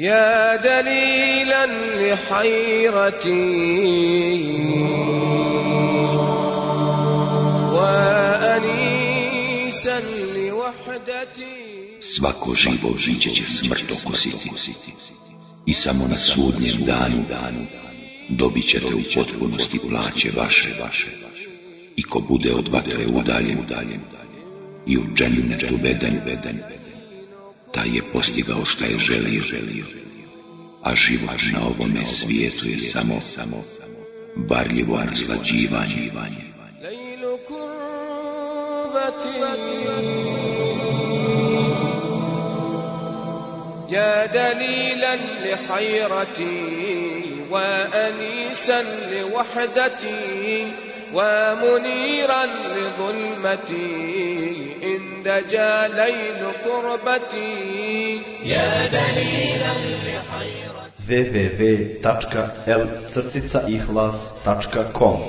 يا دليلا لحيرتي وأنيسا لوحدتي Svako živo žiće će smrt okusiti i samo na sudnjem danu danu dobit ćete u potpunosti plaće vaše vaše i ko bude od vatre udaljen udaljen i u džennetu veden veden taj je postigao šta je želio želio a život na ovome svijetu je samo samo varljivo naslađivanje ليل كربتي يا دليلا لحيرتي وأنيسا لوحدتي ومنيرا لظلمتي إن دجا ليل كربتي يا دليلا www.l-ihlas.com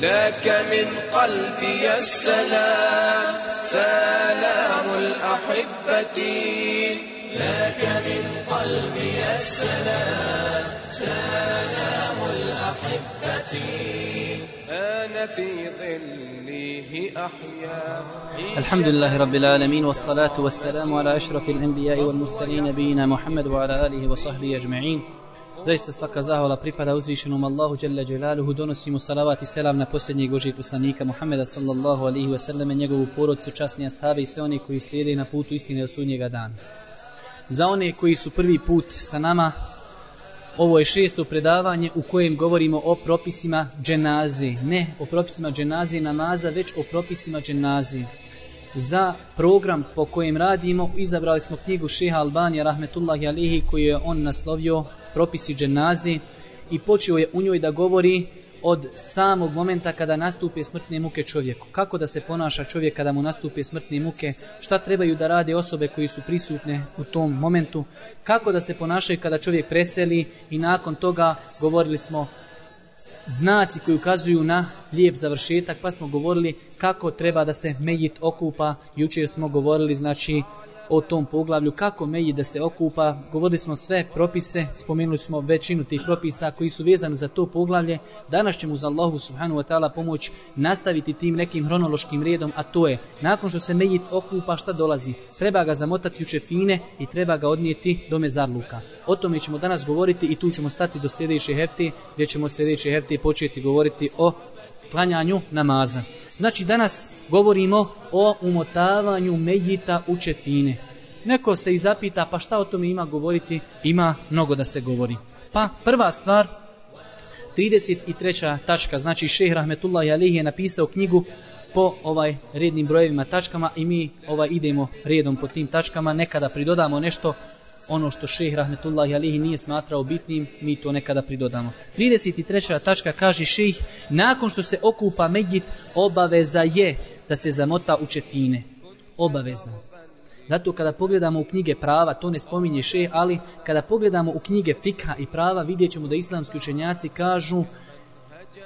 لك من قلبي السلام سلام الأحبة. لك من قلبي السلام سلام الأحبة أنا في ظله أحيا الحمد لله رب العالمين والصلاة والسلام على أشرف الأنبياء والمرسلين نبينا محمد وعلى آله وصحبه أجمعين Zaista svaka zahvala pripada uzvišenom Allahu Đalla Đelaluhu, donosimo salavat i selam na posljednjeg Božijeg poslanika Muhammeda sallallahu alihi wasallam, njegovu porodicu, časnija sahabe i sve one koji slijede na putu istine do sudnjega dana. Za one koji su prvi put sa nama, ovo je šesto predavanje u kojem govorimo o propisima dženazi. Ne o propisima dženazi namaza, već o propisima dženazi. Za program po kojem radimo izabrali smo knjigu Šeha Albanija rahmetullahi alihi koju je on naslovio propisi dženazi i počeo je u njoj da govori od samog momenta kada nastupe smrtne muke čovjeku. Kako da se ponaša čovjek kada mu nastupe smrtne muke, šta trebaju da rade osobe koji su prisutne u tom momentu, kako da se ponašaju kada čovjek preseli i nakon toga govorili smo znaci koji ukazuju na lijep završetak, pa smo govorili kako treba da se mejit okupa, jučer smo govorili znači o tom poglavlju, kako meji da se okupa, govorili smo sve propise, spomenuli smo većinu tih propisa koji su vezani za to poglavlje, danas ćemo uz Allahu subhanahu wa ta'ala pomoć nastaviti tim nekim hronološkim redom, a to je, nakon što se mejit okupa, šta dolazi? Treba ga zamotati u čefine i treba ga odnijeti do mezarluka. O tome ćemo danas govoriti i tu ćemo stati do sljedeće hefte, gdje ćemo sljedeće hefte početi govoriti o klanjanju namaza. Znači danas govorimo o umotavanju medjita u čefine. Neko se i zapita pa šta o tome ima govoriti? Ima mnogo da se govori. Pa prva stvar, 33. tačka, znači šeh Rahmetullah Jalih je napisao knjigu po ovaj rednim brojevima tačkama i mi ovaj idemo redom po tim tačkama, nekada pridodamo nešto ono što šeh Rahmetullahi Alihi nije smatrao bitnim, mi to nekada pridodamo. 33. tačka kaže šeh, nakon što se okupa medjit, obaveza je da se zamota u čefine. Obaveza. Zato kada pogledamo u knjige prava, to ne spominje šeh, ali kada pogledamo u knjige fikha i prava, vidjet ćemo da islamski učenjaci kažu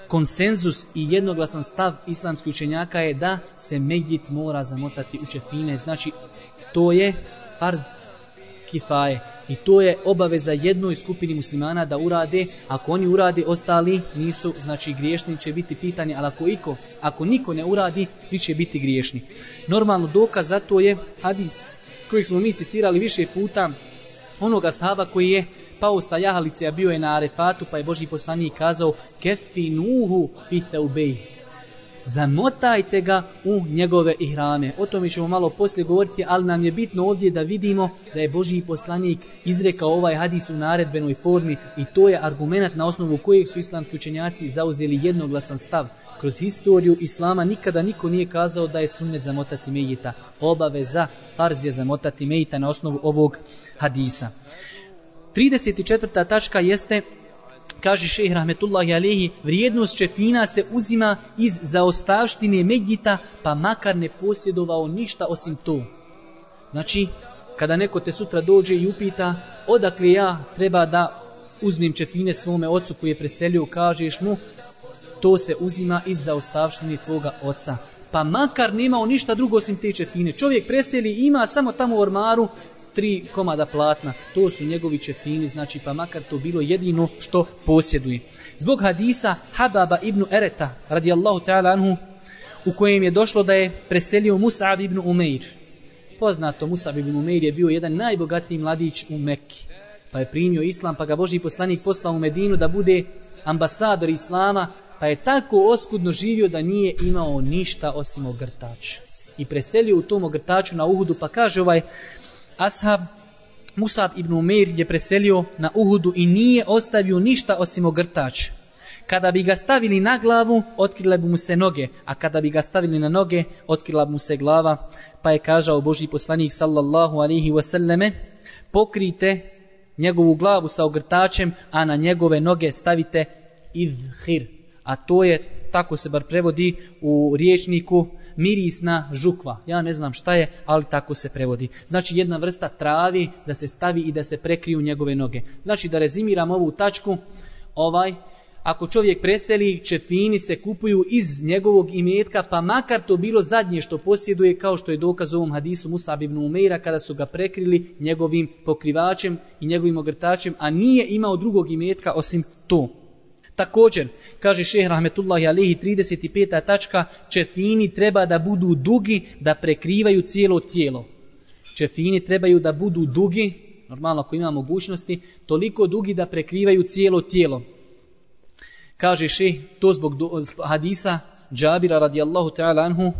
konsenzus i jednoglasan stav islamskih učenjaka je da se medjit mora zamotati u čefine. Znači, to je fard kifaje. I to je obaveza jednoj skupini muslimana da urade. Ako oni urade, ostali nisu, znači griješni će biti pitani, ali ako, iko, ako niko ne uradi, svi će biti griješni. Normalno dokaz za to je hadis kojeg smo mi citirali više puta onoga sahaba koji je pao sa jahalice, a bio je na arefatu, pa je Boži poslanik kazao kefinuhu fi theubejh zamotajte ga u njegove ihrame. O tome ćemo malo poslije govoriti, ali nam je bitno ovdje da vidimo da je Božji poslanik izrekao ovaj hadis u naredbenoj formi i to je argument na osnovu kojeg su islamski učenjaci zauzeli jednoglasan stav. Kroz historiju islama nikada niko nije kazao da je sunnet zamotati mejita. Obaveza farz je zamotati mejita na osnovu ovog hadisa. 34. tačka jeste kaže šehr Rahmetullahi Alehi, vrijednost čefina se uzima iz zaostavštine Medjita, pa makar ne posjedovao ništa osim to. Znači, kada neko te sutra dođe i upita, odakle ja treba da uzmem čefine svome ocu koji je preselio, kažeš mu, to se uzima iz zaostavštine tvoga oca. pa makar nemao ništa drugo osim te čefine. Čovjek preseli ima samo tamo u ormaru tri komada platna. To su njegovi čefini, znači pa makar to bilo jedino što posjeduje. Zbog hadisa Hababa ibn Ereta, radijallahu ta'ala anhu, u kojem je došlo da je preselio Mus'ab ibn Umeir. Poznato, Mus'ab ibn Umeir je bio jedan najbogatiji mladić u Mekki. Pa je primio islam, pa ga Boži poslanik poslao u Medinu da bude ambasador islama, pa je tako oskudno živio da nije imao ništa osim ogrtača. I preselio u tom ogrtaču na Uhudu, pa kaže ovaj ashab, Musab ibn Umeir je preselio na Uhudu i nije ostavio ništa osim ogrtač. Kada bi ga stavili na glavu, otkrile bi mu se noge, a kada bi ga stavili na noge, otkrila bi mu se glava. Pa je kažao Boži poslanik sallallahu alihi wasallame, pokrite njegovu glavu sa ogrtačem, a na njegove noge stavite izhir. A to je, tako se bar prevodi u riječniku, mirisna žukva. Ja ne znam šta je, ali tako se prevodi. Znači jedna vrsta travi da se stavi i da se prekriju njegove noge. Znači da rezimiram ovu tačku, ovaj, ako čovjek preseli, čefini se kupuju iz njegovog imetka, pa makar to bilo zadnje što posjeduje, kao što je dokaz ovom hadisu Musab ibn Umeira, kada su ga prekrili njegovim pokrivačem i njegovim ogrtačem, a nije imao drugog imetka osim to. Također, kaže šeh Rahmetullahi Alehi 35. tačka, čefini treba da budu dugi, da prekrivaju cijelo tijelo. Čefini trebaju da budu dugi, normalno ako ima mogućnosti, toliko dugi da prekrivaju cijelo tijelo. Kaže šeh, to zbog hadisa Džabira radijallahu ta'ala anhu,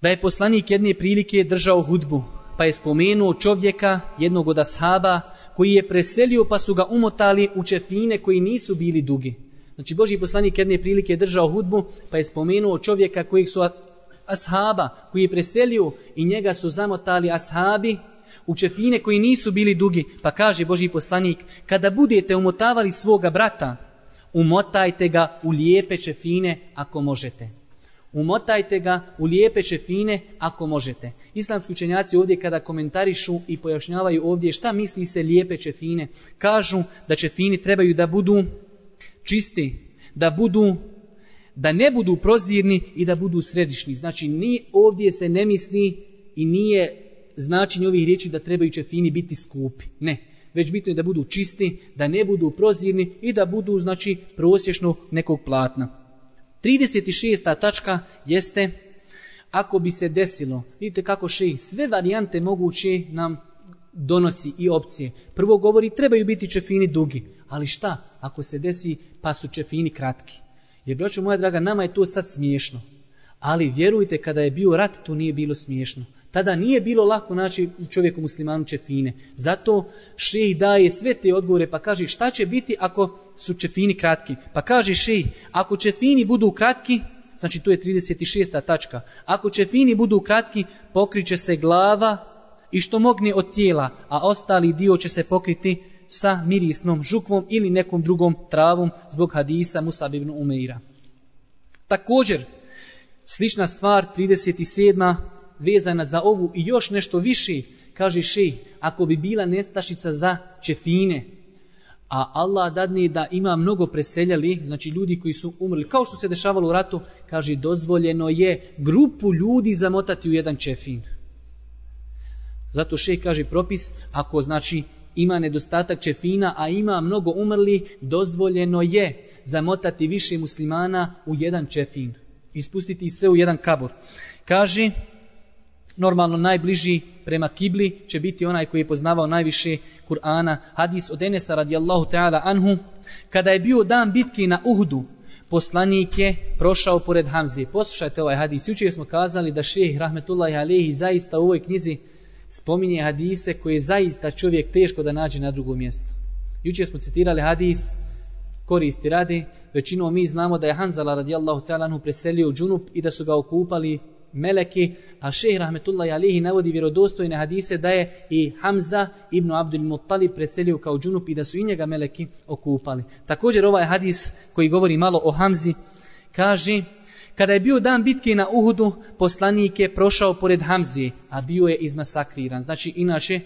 da je poslanik jedne prilike držao hudbu, pa je spomenuo čovjeka, jednog od ashaba, koji je preselio pa su ga umotali u čefine koji nisu bili dugi. Znači Boži poslanik jedne prilike je držao hudbu, pa je spomenuo čovjeka kojih su ashaba, koji je preselio i njega su zamotali ashabi, u čefine koji nisu bili dugi, pa kaže Boži poslanik, kada budete umotavali svoga brata, umotajte ga u lijepe čefine ako možete. Umotajte ga u lijepe čefine ako možete. Islamski učenjaci ovdje kada komentarišu i pojašnjavaju ovdje šta misli se lijepe čefine, kažu da čefini trebaju da budu čisti, da budu da ne budu prozirni i da budu središni. Znači, ni ovdje se ne misli i nije značenje ovih riječi da trebaju čefini biti skupi. Ne, već bitno je da budu čisti, da ne budu prozirni i da budu, znači, prosješno nekog platna. 36. tačka jeste, ako bi se desilo, vidite kako še sve varijante moguće nam donosi i opcije. Prvo govori, trebaju biti čefini dugi, ali šta ako se desi pa su čefini kratki? Jer, broću moja draga, nama je to sad smiješno. Ali vjerujte, kada je bio rat, to nije bilo smiješno. Tada nije bilo lako naći čovjeku muslimanu čefine. Zato šejih daje sve te odgovore pa kaže šta će biti ako su čefini kratki. Pa kaže šejih, ako čefini budu kratki, znači to je 36. tačka, ako čefini budu kratki, pokriće se glava i što mogne od tijela, a ostali dio će se pokriti sa mirisnom žukvom ili nekom drugom travom zbog hadisa Musab ibn Umeira. Također, slična stvar, 37 vezana za ovu i još nešto više, kaže šejh, ako bi bila nestašica za čefine, a Allah dadne da ima mnogo preseljali, znači ljudi koji su umrli, kao što se dešavalo u ratu, kaže, dozvoljeno je grupu ljudi zamotati u jedan čefin. Zato šej kaže propis, ako znači ima nedostatak čefina, a ima mnogo umrli, dozvoljeno je zamotati više muslimana u jedan čefin. Ispustiti sve u jedan kabor. Kaže, normalno najbliži prema kibli će biti onaj koji je poznavao najviše Kur'ana. Hadis od Enesa radijallahu ta'ala anhu. Kada je bio dan bitke na Uhudu, poslanik je prošao pored Hamze. Poslušajte ovaj hadis. Jučer smo kazali da šeheh rahmetullahi alehi zaista u ovoj knjizi spominje hadise koje je zaista čovjek teško da nađe na drugom mjestu. Jučer smo citirali hadis koristi radi. Većinom mi znamo da je Hanzala radijallahu ta'ala anhu preselio u džunup i da su ga okupali meleki, a šehr rahmetullahi alihi navodi vjerodostojne hadise da je i Hamza ibn Abdul Muttalib preselio kao džunup i da su i njega meleki okupali. Također ovaj hadis koji govori malo o Hamzi, kaže, kada je bio dan bitke na Uhudu, poslanik je prošao pored Hamzi, a bio je izmasakriran. Znači, inače,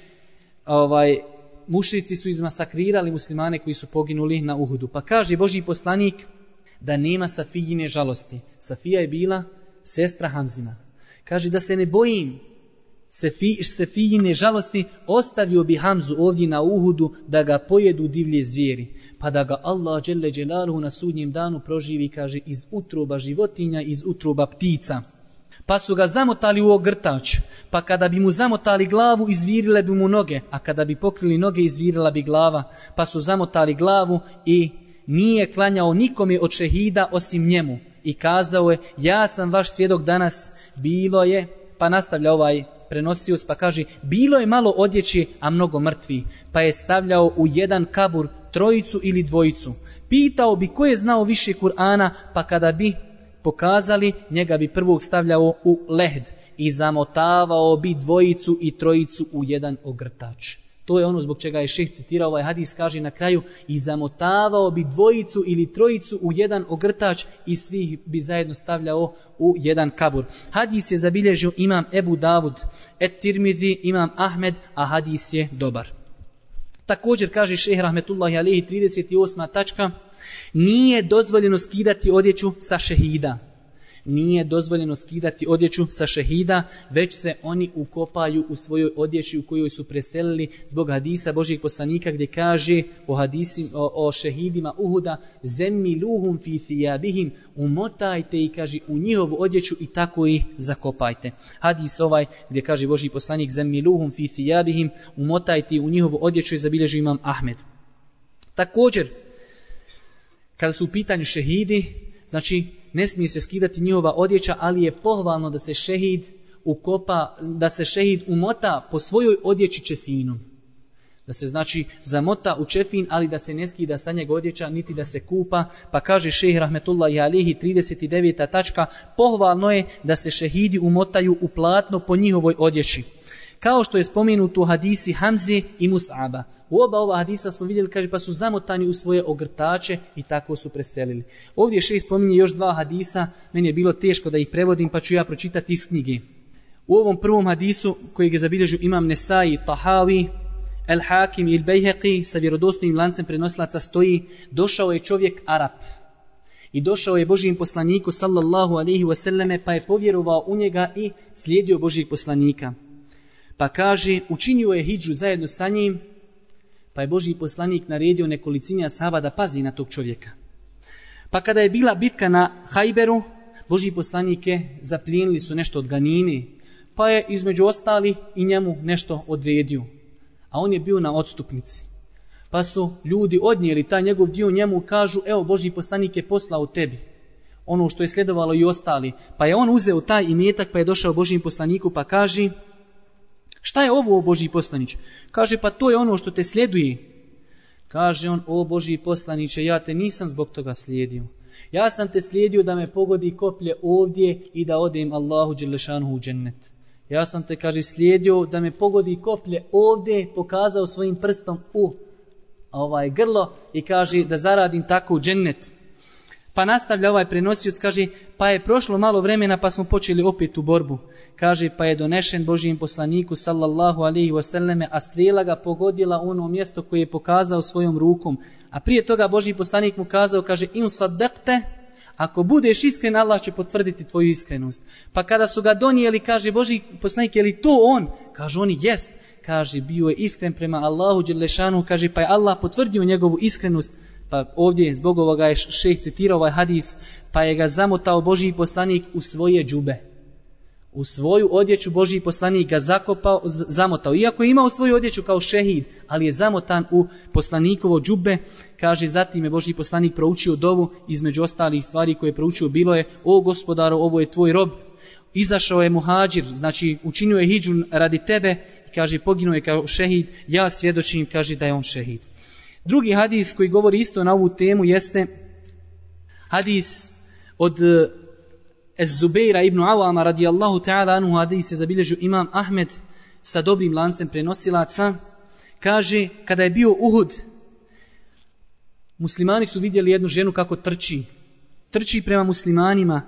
ovaj, mušrici su izmasakrirali muslimane koji su poginuli na Uhudu. Pa kaže Boži poslanik, da nema Safijine žalosti. Safija je bila sestra Hamzina. Kaže da se ne bojim Sefi, Sefijine žalosti, ostavio bi Hamzu ovdje na Uhudu da ga pojedu divlje zvijeri. Pa da ga Allah dželle dželaluhu na sudnjem danu proživi, kaže, iz utroba životinja, iz utroba ptica. Pa su ga zamotali u ogrtač, pa kada bi mu zamotali glavu, izvirile bi mu noge, a kada bi pokrili noge, izvirila bi glava. Pa su zamotali glavu i nije klanjao nikome od šehida osim njemu. I kazao je, ja sam vaš svjedok danas, bilo je, pa nastavlja ovaj prenosioc, pa kaže, bilo je malo odjeći, a mnogo mrtvi, pa je stavljao u jedan kabur trojicu ili dvojicu. Pitao bi ko je znao više Kur'ana, pa kada bi pokazali, njega bi prvog stavljao u lehd i zamotavao bi dvojicu i trojicu u jedan ogrtač. To je ono zbog čega je šeh citirao ovaj hadis, kaže na kraju, i zamotavao bi dvojicu ili trojicu u jedan ogrtač i svih bi zajedno stavljao u jedan kabur. Hadis je zabilježio imam Ebu Davud, et Tirmidhi, imam Ahmed, a hadis je dobar. Također kaže šeh Rahmetullahi Alehi 38. tačka, nije dozvoljeno skidati odjeću sa šehida nije dozvoljeno skidati odjeću sa šehida, već se oni ukopaju u svojoj odjeći u kojoj su preselili zbog hadisa Božih poslanika gdje kaže o, hadisi, o, o šehidima Uhuda zemmi luhum fi thijabihim umotajte i kaže u njihovu odjeću i tako ih zakopajte. Hadis ovaj gdje kaže Božji poslanik zemmi luhum fi thijabihim umotajte u njihovu odjeću i zabilježu imam Ahmed. Također, kada su u pitanju šehidi, znači ne smije se skidati njihova odjeća, ali je pohvalno da se šehid ukopa, da se šehid umota po svojoj odjeći čefinom. Da se znači zamota u čefin, ali da se ne skida sa njega odjeća, niti da se kupa. Pa kaže šehih rahmetullah i alihi 39. tačka, pohvalno je da se šehidi umotaju u platno po njihovoj odjeći. Kao što je spomenuto u hadisi Hamzi i Mus'aba. U oba ova hadisa smo vidjeli, kaže, pa su zamotani u svoje ogrtače i tako su preselili. Ovdje še spominje još dva hadisa, meni je bilo teško da ih prevodim, pa ću ja pročitati iz knjige. U ovom prvom hadisu, kojeg je zabilježio imam Nesai, Tahavi, El Hakim il Bejheqi, sa vjerodostojnim lancem prenosilaca stoji, došao je čovjek Arab. I došao je Božijim poslaniku, sallallahu alaihi wasallame, pa je povjerovao u njega i slijedio Božijeg poslanika. Pa kaže, učinio je hijđu zajedno sa njim, Pa je Boži poslanik naredio nekolicinja sava da pazi na tog čovjeka. Pa kada je bila bitka na Hajberu, Boži poslanike zaplijenili su nešto od ganine, pa je između ostali i njemu nešto odredio. A on je bio na odstupnici. Pa su ljudi odnijeli taj njegov dio njemu kažu, evo Boži poslanik je poslao tebi ono što je sljedovalo i ostali. Pa je on uzeo taj imetak, pa je došao Božim poslaniku, pa kaže, Šta je ovo, o Boži poslanić? Kaže, pa to je ono što te sljeduje. Kaže on, o Boži poslaniće, ja te nisam zbog toga slijedio. Ja sam te slijedio da me pogodi koplje ovdje i da odem Allahu Đelešanu u džennet. Ja sam te, kaže, slijedio da me pogodi koplje ovdje, pokazao svojim prstom u ovaj grlo i kaže da zaradim tako u džennet. Pa nastavlja ovaj prenosioc, kaže, pa je prošlo malo vremena pa smo počeli opet u borbu. Kaže, pa je donešen Božijem poslaniku, sallallahu alihi wasallame, a strela ga pogodila u ono mjesto koje je pokazao svojom rukom. A prije toga Božji poslanik mu kazao, kaže, in sadekte, ako budeš iskren, Allah će potvrditi tvoju iskrenost. Pa kada su ga donijeli, kaže, Božji poslanik, je li to on? Kaže, on jest. Kaže, bio je iskren prema Allahu, Đelešanu, kaže, pa je Allah potvrdio njegovu iskrenost. Pa ovdje zbog ovoga je šeh citirao ovaj hadis, pa je ga zamotao Božiji poslanik u svoje džube. U svoju odjeću Božiji poslanik ga zakopao, zamotao. Iako je imao svoju odjeću kao šehid, ali je zamotan u poslanikovo džube, kaže zatim je Božiji poslanik proučio dovu, između ostalih stvari koje je proučio bilo je, o gospodaru, ovo je tvoj rob, izašao je muhađir, znači učinio je hijđu radi tebe, i kaže poginuo je kao šehid, ja svjedočim, kaže da je on šehid. Drugi hadis koji govori isto na ovu temu jeste hadis od e, Ez-Zubeira ibn Awama radijallahu ta'ala anu hadis je zabilježio imam Ahmed sa dobrim lancem prenosilaca. Kaže, kada je bio Uhud, muslimani su vidjeli jednu ženu kako trči. Trči prema muslimanima.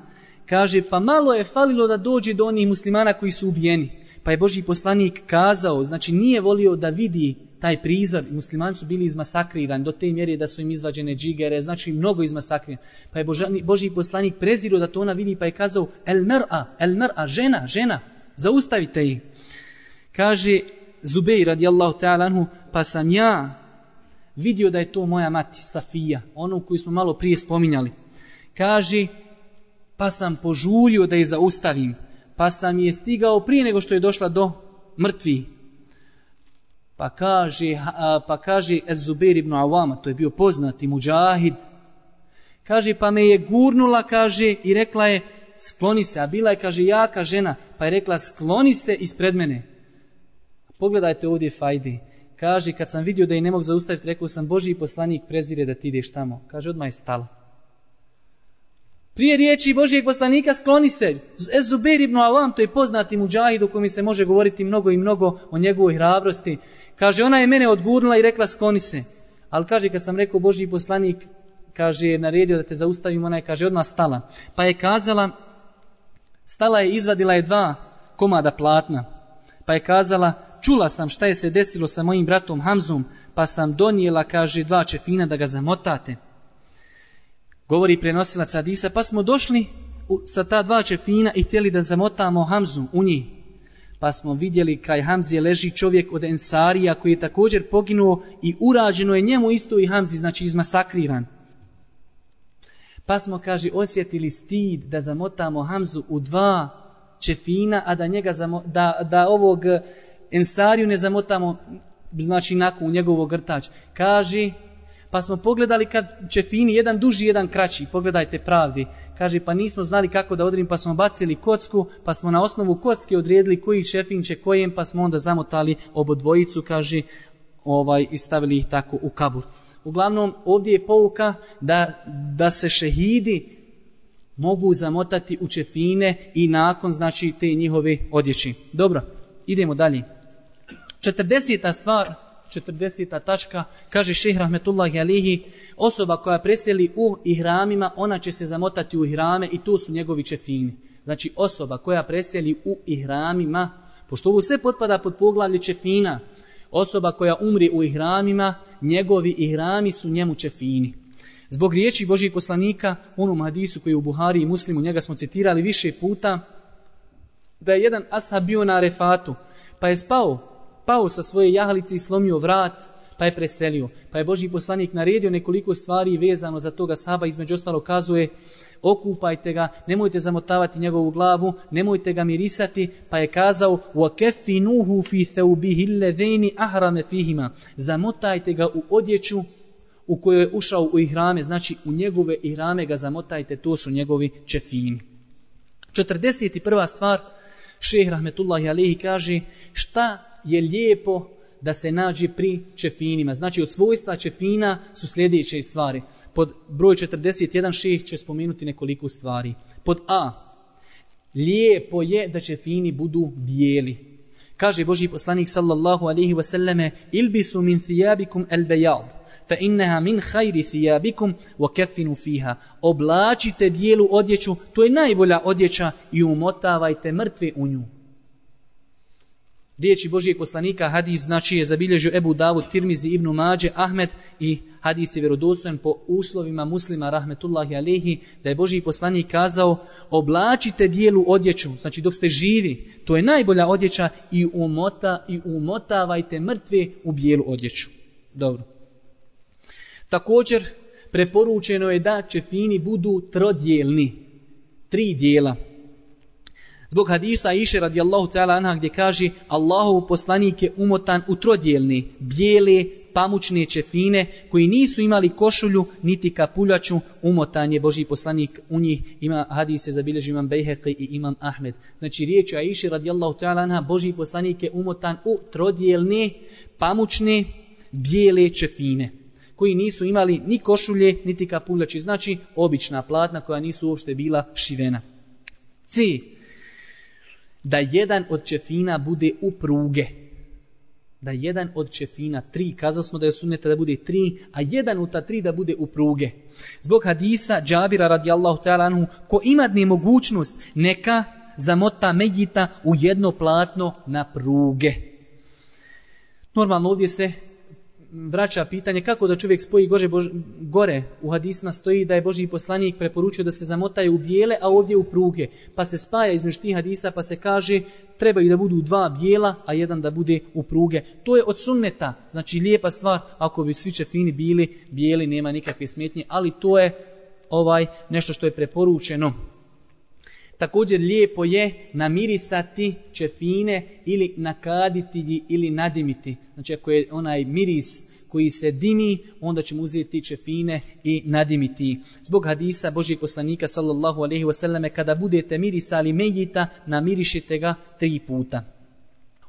Kaže, pa malo je falilo da dođe do onih muslimana koji su ubijeni pa je Boži poslanik kazao, znači nije volio da vidi taj prizor, muslimani su bili izmasakrirani do te mjere da su im izvađene džigere, znači mnogo izmasakrirani. Pa je Božani, Boži poslanik prezirao da to ona vidi, pa je kazao, el mer'a, el mer'a, žena, žena, zaustavite ih. Kaže Zubej radijallahu ta'ala anhu, pa sam ja vidio da je to moja mati, Safija, onu koju smo malo prije spominjali. Kaže, pa sam požurio da je zaustavim, pa sam je stigao prije nego što je došla do mrtvi. Pa kaže, pa kaže Zubair ibn Awama, to je bio poznati muđahid, kaže, pa me je gurnula, kaže, i rekla je, skloni se, a bila je, kaže, jaka žena, pa je rekla, skloni se ispred mene. Pogledajte ovdje fajdi. Kaže, kad sam vidio da je ne mogu zaustaviti, rekao sam, Boži poslanik prezire da ti ideš tamo. Kaže, odmah je stala. Prije riječi Božijeg poslanika skloni se. Zubair ibn Alam, to je poznati muđahid u kojem se može govoriti mnogo i mnogo o njegovoj hrabrosti. Kaže, ona je mene odgurnula i rekla skloni se. Ali kaže, kad sam rekao Božiji poslanik, kaže, naredio da te zaustavim, ona je, kaže, odmah stala. Pa je kazala, stala je, izvadila je dva komada platna. Pa je kazala, čula sam šta je se desilo sa mojim bratom Hamzom, pa sam donijela, kaže, dva čefina da ga zamotate. Govori prenosilac Adisa, pa smo došli sa ta dva čefina i htjeli da zamotamo Hamzu u njih. Pa smo vidjeli kraj Hamzije leži čovjek od Ensarija koji je također poginuo i urađeno je njemu isto i Hamzi, znači izmasakriran. Pa smo, kaže, osjetili stid da zamotamo Hamzu u dva čefina, a da, njega zamo, da, da ovog Ensariju ne zamotamo, znači nakon njegovog grtač. Kaže, Pa smo pogledali kad čefini, jedan duži, jedan kraći. Pogledajte pravdi. Kaže, pa nismo znali kako da odredim, pa smo bacili kocku, pa smo na osnovu kocke odredili koji šefin će kojem, pa smo onda zamotali obodvojicu, kaže, ovaj, i stavili ih tako u kabur. Uglavnom, ovdje je pouka da, da se šehidi mogu zamotati u čefine i nakon, znači, te njihove odjeći. Dobro, idemo dalje. 40. stvar, 40. tačka, kaže šehr Rahmetullahi Alihi, osoba koja preseli u ihramima, ona će se zamotati u ihrame i tu su njegovi čefini. Znači osoba koja preseli u ihramima, pošto ovo sve potpada pod poglavlje čefina, osoba koja umri u ihramima, njegovi ihrami su njemu čefini. Zbog riječi Božih poslanika, onom hadisu koji je u Buhari i Muslimu, njega smo citirali više puta, da je jedan ashab bio na refatu, pa je spao pao sa svoje jahalice i slomio vrat, pa je preselio. Pa je Boži poslanik naredio nekoliko stvari vezano za toga sahaba, između ostalo kazuje, okupajte ga, nemojte zamotavati njegovu glavu, nemojte ga mirisati, pa je kazao, وَكَفِنُوهُ فِي ثَوْبِهِ الَّذَيْنِ أَحْرَمَ فِيهِمَا Zamotajte ga u odjeću u kojoj je ušao u ihrame, znači u njegove ihrame ga zamotajte, to su njegovi čefini. 41. stvar, šehr Rahmetullahi Alehi kaže, šta je lijepo da se nađe pri čefinima. Znači od svojstva čefina su sljedeće stvari. Pod broj 41 ših će spomenuti nekoliko stvari. Pod A. Lijepo je da čefini budu bijeli. Kaže Boži poslanik sallallahu alaihi wasallame Ilbisu min thijabikum el bejad fa inneha min hajri thijabikum wa kefinu fiha. Oblačite bijelu odjeću, to je najbolja odjeća i umotavajte mrtve u nju. Riječi Božijeg poslanika, hadis znači je zabilježio Ebu Davud, Tirmizi, Ibnu Mađe, Ahmed i hadis je vjerodostojen po uslovima muslima, rahmetullahi alihi, da je Božiji poslanik kazao, oblačite bijelu odjeću, znači dok ste živi, to je najbolja odjeća i, umota, i umotavajte mrtve u bijelu odjeću. Dobro. Također, preporučeno je da čefini budu trodjelni, tri dijela. Zbog hadisa Iše radijallahu ta'ala anha gdje kaže Allahov poslanik je umotan u trodjelne, bijele, pamučne čefine koji nisu imali košulju niti kapuljaču, umotan je Boži poslanik u njih. Ima hadise zabilježi imam Bejheqi i imam Ahmed. Znači riječ je Iše radijallahu ta'ala anha Boži poslanik je umotan u trodjelne, pamučne, bijele čefine koji nisu imali ni košulje niti kapuljači. Znači obična platna koja nisu uopšte bila šivena. C da jedan od čefina bude u pruge. Da jedan od čefina, tri, kazali smo da je sunneta da bude tri, a jedan od ta tri da bude u pruge. Zbog hadisa Džabira radijallahu ta'ala anhu, ko ima dne mogućnost, neka zamota Medjita u jedno platno na pruge. Normalno ovdje se vraća pitanje kako da čovjek spoji gore, Bož, gore u hadisma stoji da je Boži poslanik preporučio da se zamotaju u bijele, a ovdje u pruge. Pa se spaja između tih hadisa pa se kaže trebaju da budu dva bijela, a jedan da bude u pruge. To je od sunneta, znači lijepa stvar, ako bi svi čefini bili bijeli, nema nikakve smetnje, ali to je ovaj nešto što je preporučeno. Također lijepo je namirisati čefine ili nakaditi ili nadimiti. Znači ako je onaj miris koji se dimi, onda ćemo uzeti čefine i nadimiti. Zbog hadisa Božih poslanika sallallahu alaihi wasallam kada budete mirisali medjita, namirišite ga tri puta.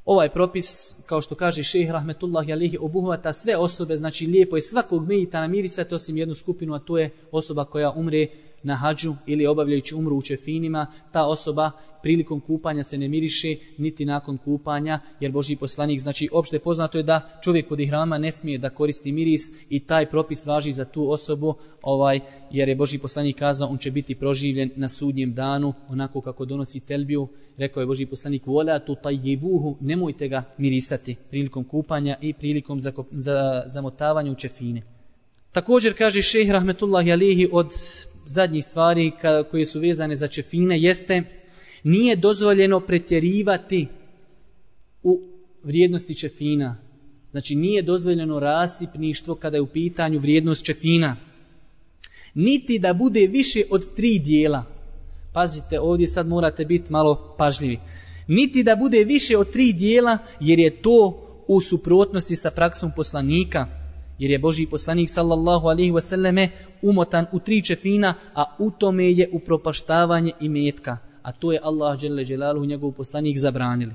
Ovaj propis, kao što kaže šehr Rahmetullah Alihi, obuhvata sve osobe, znači lijepo je svakog medjita namirisati osim jednu skupinu, a to je osoba koja umre na hađu ili obavljajući umru u čefinima, ta osoba prilikom kupanja se ne miriše niti nakon kupanja, jer Boži poslanik, znači opšte poznato je da čovjek pod ihrama ne smije da koristi miris i taj propis važi za tu osobu, ovaj jer je Boži poslanik kazao on će biti proživljen na sudnjem danu, onako kako donosi telbiju, rekao je Boži poslanik, vola tu tajjebuhu, nemojte ga mirisati prilikom kupanja i prilikom za, za zamotavanja u čefine. Također kaže šejh rahmetullahi alihi od zadnjih stvari koje su vezane za čefine jeste nije dozvoljeno pretjerivati u vrijednosti čefina. Znači nije dozvoljeno rasipništvo kada je u pitanju vrijednost čefina. Niti da bude više od tri dijela. Pazite, ovdje sad morate biti malo pažljivi. Niti da bude više od tri dijela jer je to u suprotnosti sa praksom poslanika jer je Boži poslanik sallallahu alaihi wasallame umotan u tri čefina, a u tome je upropaštavanje i metka. A to je Allah dželle dželaluhu njegov poslanik zabranili.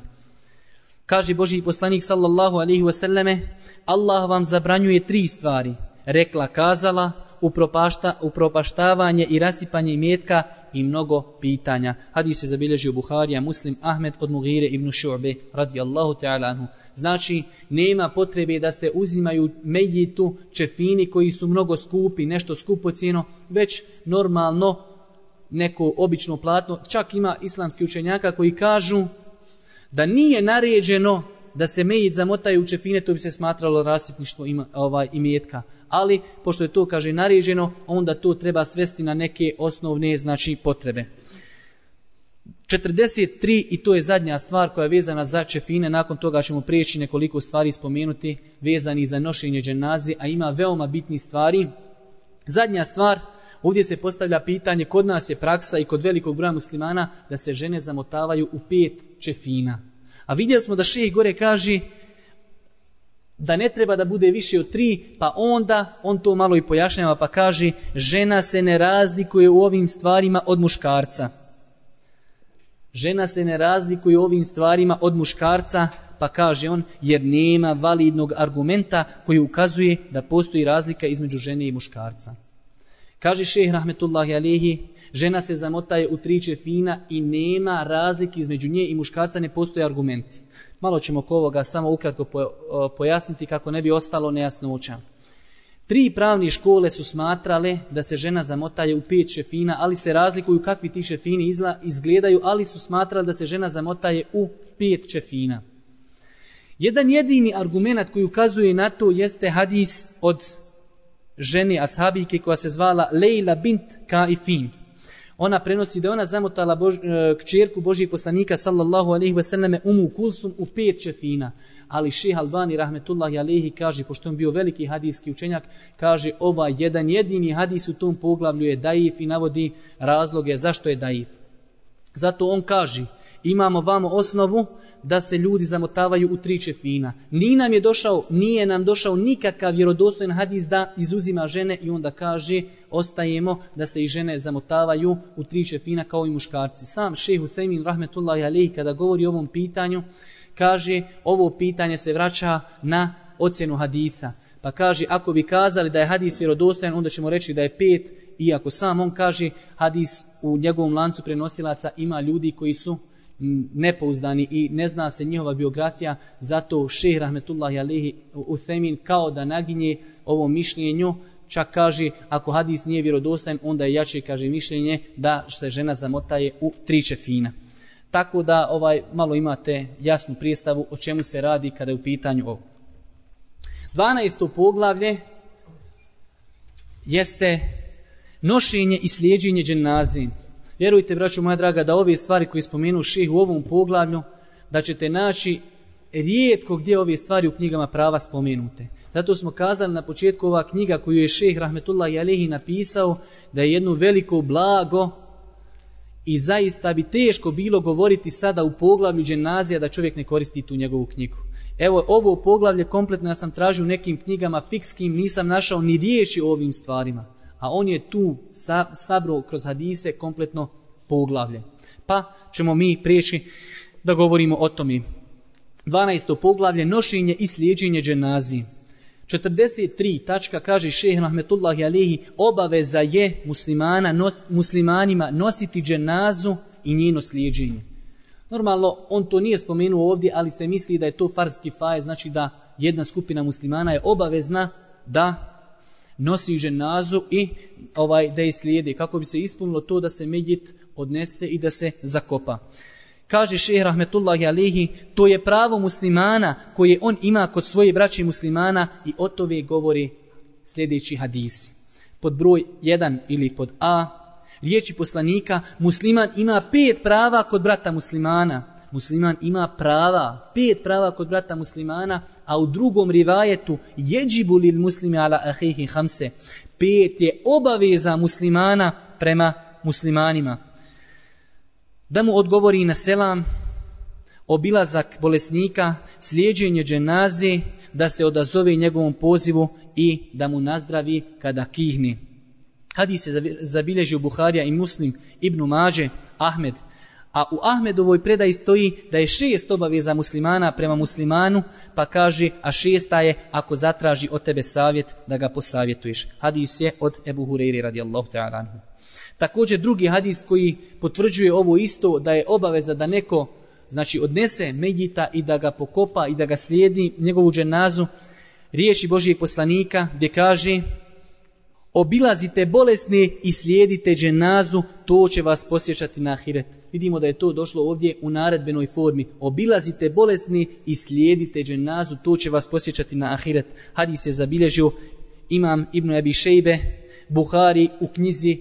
Kaže Boži poslanik sallallahu alaihi wasallame, Allah vam zabranjuje tri stvari. Rekla, kazala, upropašta, upropaštavanje i rasipanje imetka i mnogo pitanja. Hadis se zabilježio Buharija, Muslim, Ahmed od Mugire ibn Šu'be, radijallahu ta'ala anhu. Znači, nema potrebe da se uzimaju medjitu, čefini koji su mnogo skupi, nešto skupo cijeno, već normalno neko obično platno. Čak ima islamski učenjaka koji kažu da nije naređeno da se mejit zamotaju u čefine, to bi se smatralo rasipništvo ima, ovaj, imetka. Ali, pošto je to, kaže, naređeno, onda to treba svesti na neke osnovne, znači, potrebe. 43, i to je zadnja stvar koja je vezana za čefine, nakon toga ćemo prijeći nekoliko stvari spomenuti, vezani za nošenje dženazi, a ima veoma bitni stvari. Zadnja stvar, ovdje se postavlja pitanje, kod nas je praksa i kod velikog broja muslimana, da se žene zamotavaju u pet čefina. A vidjeli smo da šejh gore kaže da ne treba da bude više od tri, pa onda on to malo i pojašnjava pa kaže žena se ne razlikuje u ovim stvarima od muškarca. Žena se ne razlikuje u ovim stvarima od muškarca, pa kaže on, jer nema validnog argumenta koji ukazuje da postoji razlika između žene i muškarca. Kaže šeheh rahmetullahi Alehi, žena se zamotaje u tri čefina i nema razlike između nje i muškarca, ne postoje argumenti. Malo ćemo oko ovoga samo ukratko pojasniti kako ne bi ostalo nejasnoća. Tri pravne škole su smatrale da se žena zamotaje u pet šefina, ali se razlikuju kakvi ti šefini izla, izgledaju, ali su smatrali da se žena zamotaje u pet šefina. Jedan jedini argument koji ukazuje na to jeste hadis od žene ashabike koja se zvala Leila bint Kaifin ona prenosi da ona zamotala Bož, e, kćerku Božijeg poslanika sallallahu alaihi ve selleme Umu Kulsum u pet čefina. Ali Šejh Albani rahmetullahi alaihi kaže pošto on bio veliki hadijski učenjak, kaže ova jedan jedini hadis u tom poglavlju je daif i navodi razloge zašto je daif. Zato on kaže imamo vamo osnovu da se ljudi zamotavaju u tri čefina. Ni nam je došao, nije nam došao nikakav vjerodostojan hadis da izuzima žene i onda kaže ostajemo da se i žene zamotavaju u tri čefina kao i muškarci. Sam šehu Themin rahmetullahi alihi kada govori o ovom pitanju kaže ovo pitanje se vraća na ocjenu hadisa. Pa kaže ako bi kazali da je hadis vjerodostojan onda ćemo reći da je pet iako sam on kaže hadis u njegovom lancu prenosilaca ima ljudi koji su nepouzdani i ne zna se njihova biografija, zato šehr rahmetullahi alihi Uthemin kao da naginje ovo mišljenju, čak kaže ako hadis nije vjerodosan, onda je jače kaže mišljenje da se žena zamotaje u tri čefina. Tako da ovaj malo imate jasnu pristavu o čemu se radi kada je u pitanju ovo. 12. poglavlje jeste nošenje i slijedženje dženazin. Vjerujte, braćo moja draga, da ove stvari koje spomenu ših u ovom poglavlju, da ćete naći rijetko gdje ove stvari u knjigama prava spomenute. Zato smo kazali na početku ova knjiga koju je šeh Rahmetullah Jalehi napisao, da je jedno veliko blago i zaista bi teško bilo govoriti sada u poglavlju dženazija da čovjek ne koristi tu njegovu knjigu. Evo, ovo poglavlje kompletno ja sam tražio u nekim knjigama fikskim, nisam našao ni riječi o ovim stvarima. A on je tu sabro kroz hadise kompletno poglavlje. Pa ćemo mi prijeći da govorimo o tome. 12. poglavlje, nošenje i slijedženje dženazi. 43. tačka kaže šehe Rahmetullahi Alehi, obaveza je muslimana, nos, muslimanima nositi dženazu i njeno slijedženje. Normalno, on to nije spomenuo ovdje, ali se misli da je to farski faje, znači da jedna skupina muslimana je obavezna da nosi ženazu i ovaj da je slijedi, kako bi se ispunilo to da se medjit odnese i da se zakopa. Kaže šehr Rahmetullahi Alehi, to je pravo muslimana koje on ima kod svoje braće muslimana i o tove govori sljedeći hadisi. Pod broj 1 ili pod A, riječi poslanika, musliman ima pet prava kod brata muslimana. Musliman ima prava, pet prava kod brata muslimana, a u drugom rivajetu, jeđibu lil muslimi ala ahihi hamse, pet je obaveza muslimana prema muslimanima da mu odgovori na selam, obilazak bolesnika, slijeđenje dženaze, da se odazove njegovom pozivu i da mu nazdravi kada kihni. Hadis je zabilježio Buharija i Muslim, Ibnu Mađe, Ahmed, a u Ahmedovoj predaji stoji da je šest obaveza muslimana prema muslimanu, pa kaže, a šesta je ako zatraži od tebe savjet da ga posavjetuješ. Hadis je od Ebu Hureyri radijallahu ta'ala anhu. Također drugi hadis koji potvrđuje ovo isto da je obaveza da neko znači odnese Medjita i da ga pokopa i da ga slijedi njegovu dženazu riječi Božijeg poslanika gdje kaže obilazite bolesne i slijedite dženazu to će vas posjećati na ahiret. Vidimo da je to došlo ovdje u naredbenoj formi. Obilazite bolesni i slijedite dženazu, to će vas posjećati na ahiret. Hadis je zabilježio imam Ibn Abi Šejbe, Buhari u knjizi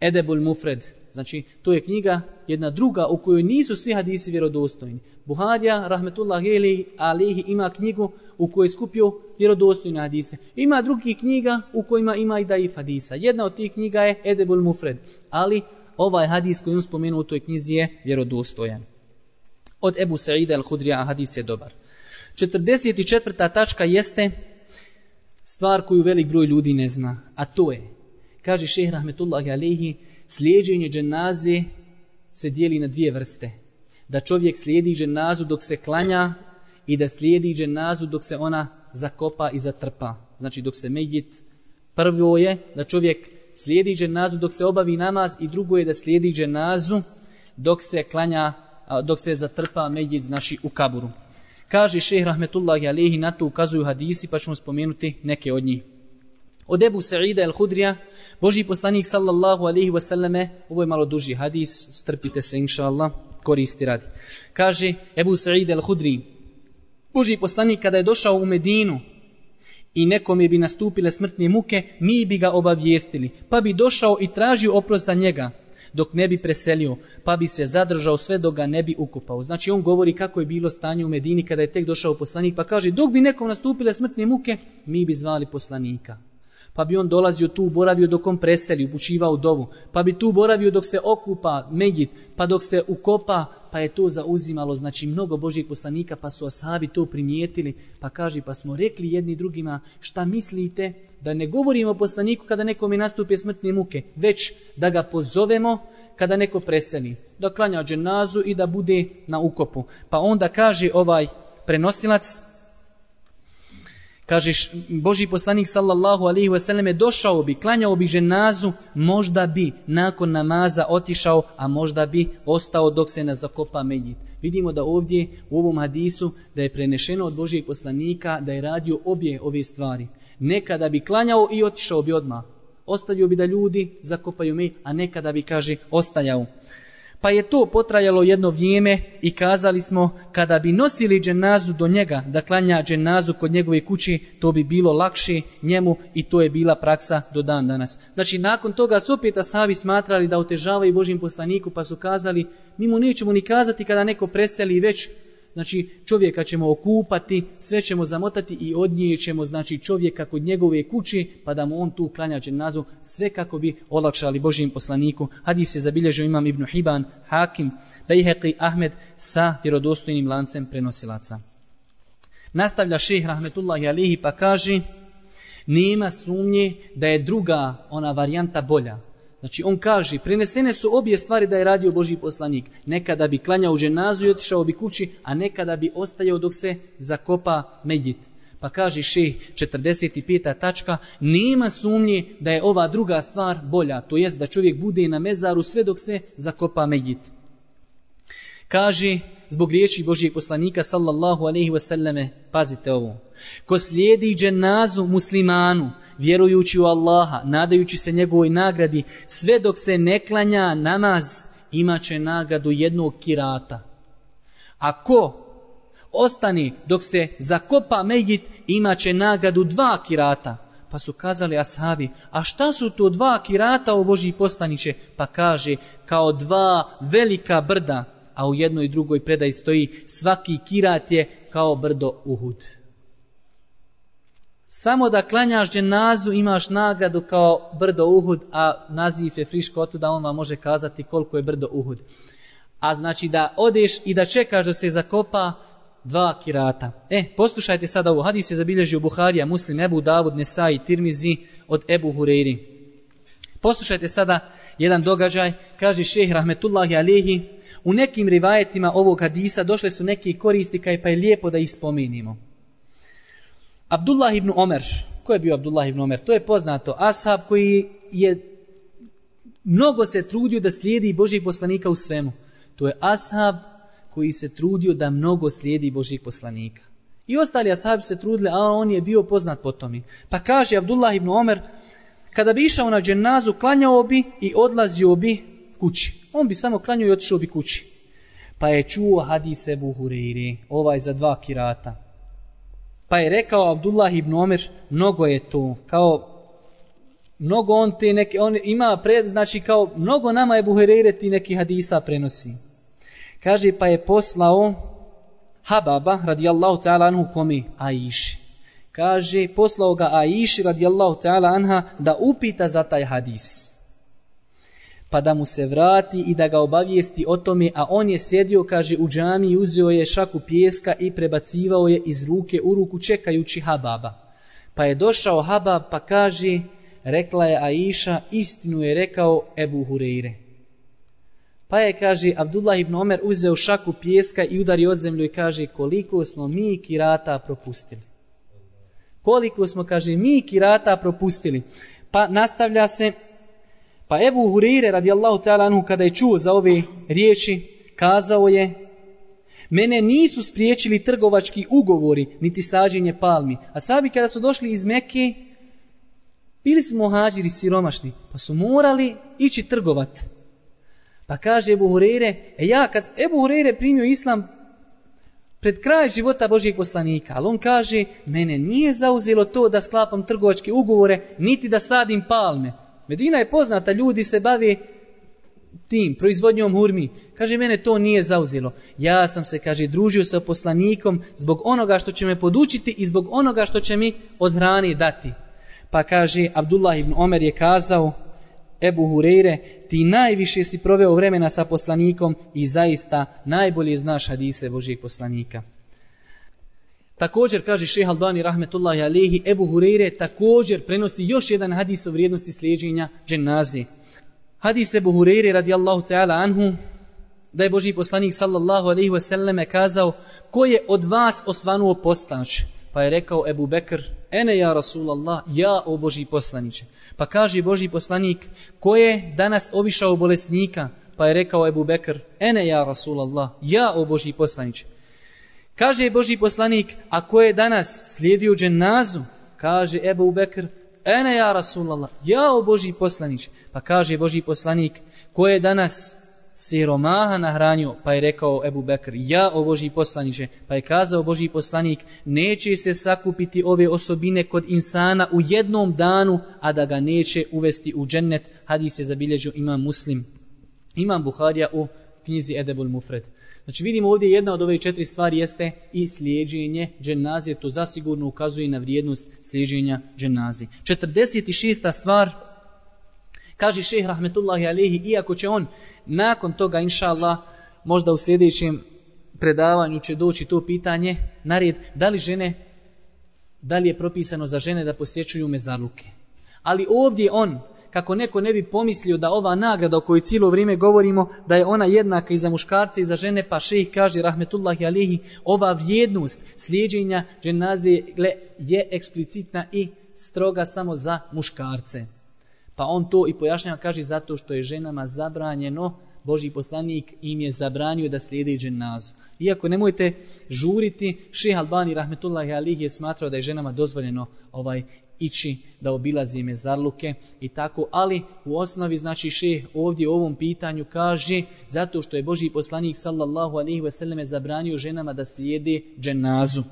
Edebul Mufred. Znači, to je knjiga jedna druga u kojoj nisu svi hadisi vjerodostojni. Buharija, rahmetullah alihi, ima knjigu u kojoj je skupio vjerodostojne hadise. Ima drugih knjiga u kojima ima i daif hadisa. Jedna od tih knjiga je Edebul Mufred. Ali ovaj hadis koji on spomenuo u toj knjizi je vjerodostojan. Od Ebu Sa'ida al-Hudrija hadis je dobar. 44. tačka jeste stvar koju velik broj ljudi ne zna. A to je Kaže šehr Rahmetullah Alehi, slijeđenje dženaze se dijeli na dvije vrste. Da čovjek slijedi dženazu dok se klanja i da slijedi dženazu dok se ona zakopa i zatrpa. Znači dok se medjit, prvo je da čovjek slijedi dženazu dok se obavi namaz i drugo je da slijedi dženazu dok se klanja, dok se zatrpa medjit znači u kaburu. Kaže šehr Rahmetullahi Alehi, na to ukazuju hadisi pa ćemo spomenuti neke od njih. Od Ebu Sa'ida el-Hudrija, Boži poslanik sallallahu alaihi wasallame, ovo je malo duži hadis, strpite se inša Allah, koristi radi. Kaže Ebu Sa'id el-Hudri, Boži poslanik kada je došao u Medinu i nekom je bi nastupile smrtne muke, mi bi ga obavijestili, pa bi došao i tražio oprost za njega, dok ne bi preselio, pa bi se zadržao sve dok ga ne bi ukopao. Znači on govori kako je bilo stanje u Medini kada je tek došao poslanik, pa kaže dok bi nekom nastupile smrtne muke, mi bi zvali poslanika pa bi on dolazio tu, boravio dok on preseli, upućivao dovu, pa bi tu boravio dok se okupa Megit, pa dok se ukopa, pa je to zauzimalo, znači mnogo Božih poslanika, pa su ashabi to primijetili, pa kaže, pa smo rekli jedni drugima, šta mislite, da ne govorimo o poslaniku kada nekom nastupe smrtne muke, već da ga pozovemo kada neko preseli, da klanja dženazu i da bude na ukopu. Pa onda kaže ovaj prenosilac, Kažeš, Boži poslanik sallallahu alaihi ve selleme došao bi, klanjao bi ženazu, možda bi nakon namaza otišao, a možda bi ostao dok se ne zakopa medjit. Vidimo da ovdje u ovom hadisu da je prenešeno od Božijeg poslanika da je radio obje ove stvari. Nekada bi klanjao i otišao bi odmah. Ostavio bi da ljudi zakopaju me, a nekada bi, kaže, ostajao. Pa je to potrajalo jedno vrijeme i kazali smo kada bi nosili dženazu do njega, da klanja dženazu kod njegove kući, to bi bilo lakše njemu i to je bila praksa do dan danas. Znači nakon toga su opet asavi smatrali da otežavaju Božim poslaniku pa su kazali mi mu nećemo ni kazati kada neko preseli već Znači čovjeka ćemo okupati, sve ćemo zamotati i odnijećemo znači čovjeka kod njegove kući pa da mu on tu klanja dženazu sve kako bi olakšali Božijem poslaniku. Hadis je zabilježio imam Ibn Hiban, Hakim, Bejheqi, Ahmed sa vjerodostojnim lancem prenosilaca. Nastavlja šeh Rahmetullahi Alihi pa kaže nema sumnje da je druga ona varijanta bolja. Znači on kaže, prenesene su obje stvari da je radio Boži poslanik. Nekada bi klanjao ženazu i otišao bi kući, a nekada bi ostajao dok se zakopa medjit. Pa kaže šeh 45. tačka, nema sumnje da je ova druga stvar bolja, to jest da čovjek bude na mezaru sve dok se zakopa medjit. Kaže, zbog riječi Božijeg poslanika sallallahu alaihi wasallame, pazite ovo, ko slijedi dženazu muslimanu, vjerujući u Allaha, nadajući se njegovoj nagradi, sve dok se ne klanja namaz, imaće nagradu jednog kirata. A ko ostani dok se zakopa mejit, imaće nagradu dva kirata. Pa su kazali ashabi, a šta su to dva kirata o Božji postaniće? Pa kaže, kao dva velika brda, a u jednoj i drugoj predaji stoji svaki kirat je kao brdo Uhud. Samo da klanjaš dženazu imaš nagradu kao brdo Uhud, a naziv je friško od da on vam može kazati koliko je brdo Uhud. A znači da odeš i da čekaš da se zakopa dva kirata. E, poslušajte sada ovo. Hadis je zabilježio Buharija, Muslim, Ebu Davud, Nesai, Tirmizi od Ebu Hureyri. Poslušajte sada jedan događaj. Kaže šeh Rahmetullahi Alihi, U nekim rivajetima ovog hadisa došle su neki koristi kaj pa je lijepo da ih spomenimo. Abdullah ibn Omer, ko je bio Abdullah ibn Omer? To je poznato, ashab koji je mnogo se trudio da slijedi Božih poslanika u svemu. To je ashab koji se trudio da mnogo slijedi Božih poslanika. I ostali ashabi se trudili, a on je bio poznat po tome. Pa kaže Abdullah ibn Omer, kada bi išao na dženazu, klanjao bi i odlazio bi kući. On bi samo klanjao i otišao bi kući. Pa je čuo hadise Buhureyri, ovaj za dva kirata. Pa je rekao Abdullah ibn Omer, mnogo je to, kao mnogo on te neke, on ima pred, znači kao mnogo nama je Buhureyre ti neki hadisa prenosi. Kaže, pa je poslao Hababa, radijallahu ta'ala anhu, komi Aiši. Kaže, poslao ga Aiši, radijallahu ta'ala anha, da upita za taj hadis pa da mu se vrati i da ga obavijesti o tome, a on je sjedio, kaže, u džami i uzeo je šaku pjeska i prebacivao je iz ruke u ruku čekajući Hababa. Pa je došao Habab pa kaže, rekla je Aisha, istinu je rekao Ebu Hureyre. Pa je, kaže, Abdullah ibn Omer uzeo šaku pjeska i udari od zemlju i kaže, koliko smo mi kirata propustili. Koliko smo, kaže, mi kirata propustili. Pa nastavlja se, Pa Ebu Hurire radijallahu ta'ala anhu kada je čuo za ove riječi, kazao je Mene nisu spriječili trgovački ugovori, niti sađenje palmi. A sabi kada su došli iz Mekke, bili smo hađiri siromašni, pa su morali ići trgovat. Pa kaže Ebu Hureyre, e ja kad Ebu Hureyre primio islam pred kraj života Božijeg poslanika, ali on kaže, mene nije zauzelo to da sklapam trgovačke ugovore, niti da sadim palme. Medina je poznata, ljudi se bave tim, proizvodnjom hurmi. Kaže, mene to nije zauzilo. Ja sam se, kaže, družio sa poslanikom zbog onoga što će me podučiti i zbog onoga što će mi od hrane dati. Pa kaže, Abdullah ibn Omer je kazao, Ebu Hureyre, ti najviše si proveo vremena sa poslanikom i zaista najbolje znaš hadise Božijeg poslanika. Također kaže šeha Albani rahmetullahi alihi, Ebu Hureyre također prenosi još jedan hadis o vrijednosti slijedženja dženazi. Hadis Ebu Hureyre radijallahu ta'ala anhu, da je Boži poslanik sallallahu alaihi wasallame kazao, ko je od vas osvanuo postač? Pa je rekao Ebu Bekr, ene ja Rasulallah, ja o Boži poslaniće. Pa kaže Boži poslanik, ko je danas obišao bolesnika? Pa je rekao Ebu Bekr, ene ja Rasulallah, ja o Boži poslaniće. Kaže Boži poslanik, a ko je danas slijedio dženazu? Kaže Ebu Bekr, ene ja Rasulallah, ja o Boži poslanić. Pa kaže Boži poslanik, ko je danas siromaha nahranio, pa je rekao Ebu Bekr, ja o Božji poslaniče, pa je kazao Božji poslanik, neće se sakupiti ove osobine kod insana u jednom danu, a da ga neće uvesti u džennet, hadis je zabilježio imam muslim. Imam Buharija u knjizi Edebul Mufred. Znači vidimo ovdje jedna od ove četiri stvari jeste i slijeđenje dženazije. To zasigurno ukazuje na vrijednost slijeđenja dženazije. 46. stvar, kaže šeh rahmetullahi alihi, iako će on nakon toga, inša Allah, možda u sljedećem predavanju će doći to pitanje, nared, da li žene, da li je propisano za žene da posjećuju mezarluke. Ali ovdje on, kako neko ne bi pomislio da ova nagrada o kojoj cijelo vrijeme govorimo, da je ona jednaka i za muškarce i za žene, pa šejih kaže, rahmetullahi alihi, ova vrijednost slijedženja dženaze je eksplicitna i stroga samo za muškarce. Pa on to i pojašnjava, kaže, zato što je ženama zabranjeno, Boži poslanik im je zabranio da slijede dženazu. Iako nemojte žuriti, Ših Albani rahmetullahi alihi je smatrao da je ženama dozvoljeno ovaj ići da obilazi mezarluke i tako, ali u osnovi znači šeh ovdje u ovom pitanju kaže zato što je Boži poslanik sallallahu alaihi wasallam zabranio ženama da slijede dženazu.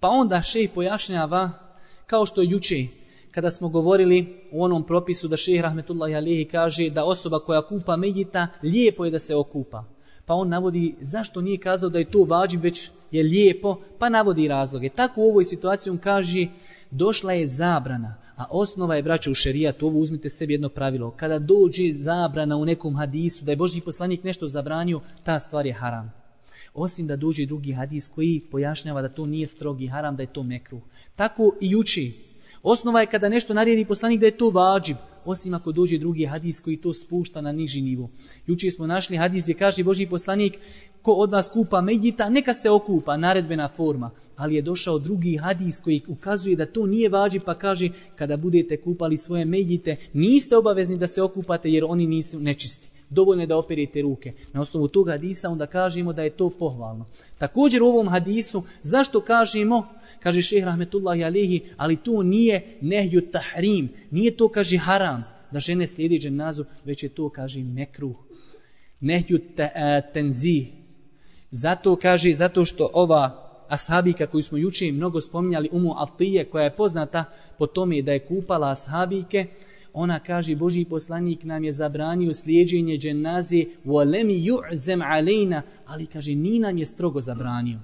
Pa onda šeh pojašnjava kao što je juče kada smo govorili u onom propisu da šeh rahmetullahi alaihi kaže da osoba koja kupa medjita lijepo je da se okupa. Pa on navodi zašto nije kazao da je to vađi već je lijepo, pa navodi razloge. Tako u ovoj situaciji on kaže došla je zabrana, a osnova je, braćo, u šerijatu, ovo uzmite sebi jedno pravilo, kada dođe zabrana u nekom hadisu, da je Božji poslanik nešto zabranio, ta stvar je haram. Osim da dođe drugi hadis koji pojašnjava da to nije strogi haram, da je to mekruh. Tako i uči. Osnova je kada nešto naredi poslanik da je to vađib, osim ako dođe drugi hadis koji to spušta na niži nivo. Juče smo našli hadis gdje kaže Boži poslanik, ko od vas kupa medjita, neka se okupa, naredbena forma. Ali je došao drugi hadis koji ukazuje da to nije vađi, pa kaže, kada budete kupali svoje medjite, niste obavezni da se okupate jer oni nisu nečisti. Dovoljno je da operite ruke. Na osnovu tog hadisa onda kažemo da je to pohvalno. Također u ovom hadisu, zašto kažemo, kaže šehr Rahmetullahi Alihi, ali to nije nehju tahrim, nije to, kaže, haram, da žene slijedi dženazu, već je to, kaže, mekruh. Nehju te, uh, tenzih, Zato kaže, zato što ova ashabika koju smo juče mnogo spominjali, Umu Atije, koja je poznata po tome da je kupala ashabike, ona kaže, Boži poslanik nam je zabranio slijedženje dženaze volemi ju'zem alejna, ali kaže, ni nam je strogo zabranio.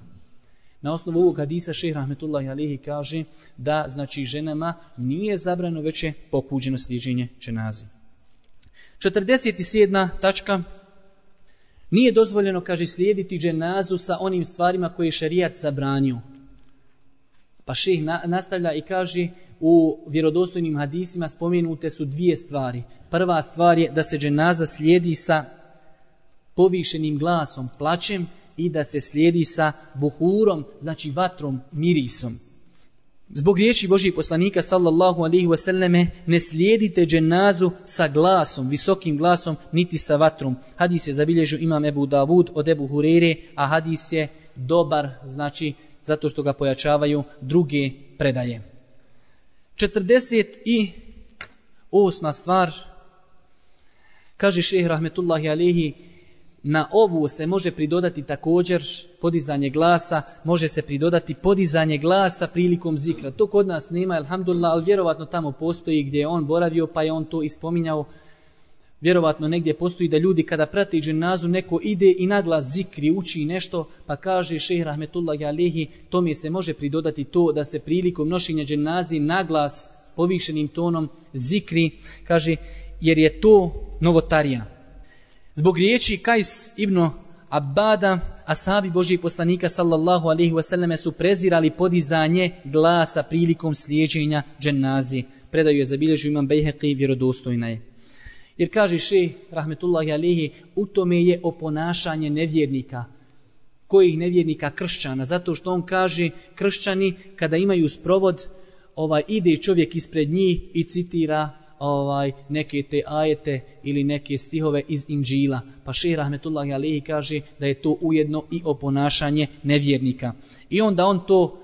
Na osnovu ovog hadisa šehr Rahmetullahi Alehi kaže da znači ženama nije zabrano već je pokuđeno slijedženje dženaze. 47. tačka Nije dozvoljeno, kaže, slijediti dženazu sa onim stvarima koje je šarijat zabranio. Pa ših na, nastavlja i kaže, u vjerodostojnim hadisima spomenute su dvije stvari. Prva stvar je da se dženaza slijedi sa povišenim glasom, plaćem i da se slijedi sa buhurom, znači vatrom, mirisom. Zbog riječi Božih poslanika sallallahu alaihi wasallame ne slijedite dženazu sa glasom, visokim glasom, niti sa vatrom. Hadis je zabilježio imam Ebu Davud od Ebu Hurere, a hadis je dobar, znači zato što ga pojačavaju druge predaje. 48. stvar, kaže šehr rahmetullahi alaihi, Na ovu se može pridodati također podizanje glasa, može se pridodati podizanje glasa prilikom zikra. To kod nas nema, alhamdulillah, ali vjerovatno tamo postoji gdje je on boravio, pa je on to ispominjao. Vjerovatno negdje postoji da ljudi kada prate dženazu neko ide i naglas zikri, uči nešto, pa kaže šehr rahmetullahi alihi, to mi se može pridodati to da se prilikom nošenja dženazi naglas povišenim tonom zikri, kaže, jer je to novotarija. Zbog riječi Kajs ibn Abada, asabi Božih poslanika sallallahu alaihi wasallam su prezirali podizanje glasa prilikom slijeđenja dženazi. Predaju je zabilježu imam Bejheqi vjerodostojna je. Jer kaže še, rahmetullahi alihi, u tome je oponašanje nevjernika. Kojih nevjernika? Kršćana. Zato što on kaže, kršćani, kada imaju sprovod, ovaj ide čovjek ispred njih i citira ovaj neke te ajete ili neke stihove iz Inđila. Pa šehr Rahmetullahi Alihi kaže da je to ujedno i oponašanje nevjernika. I onda on to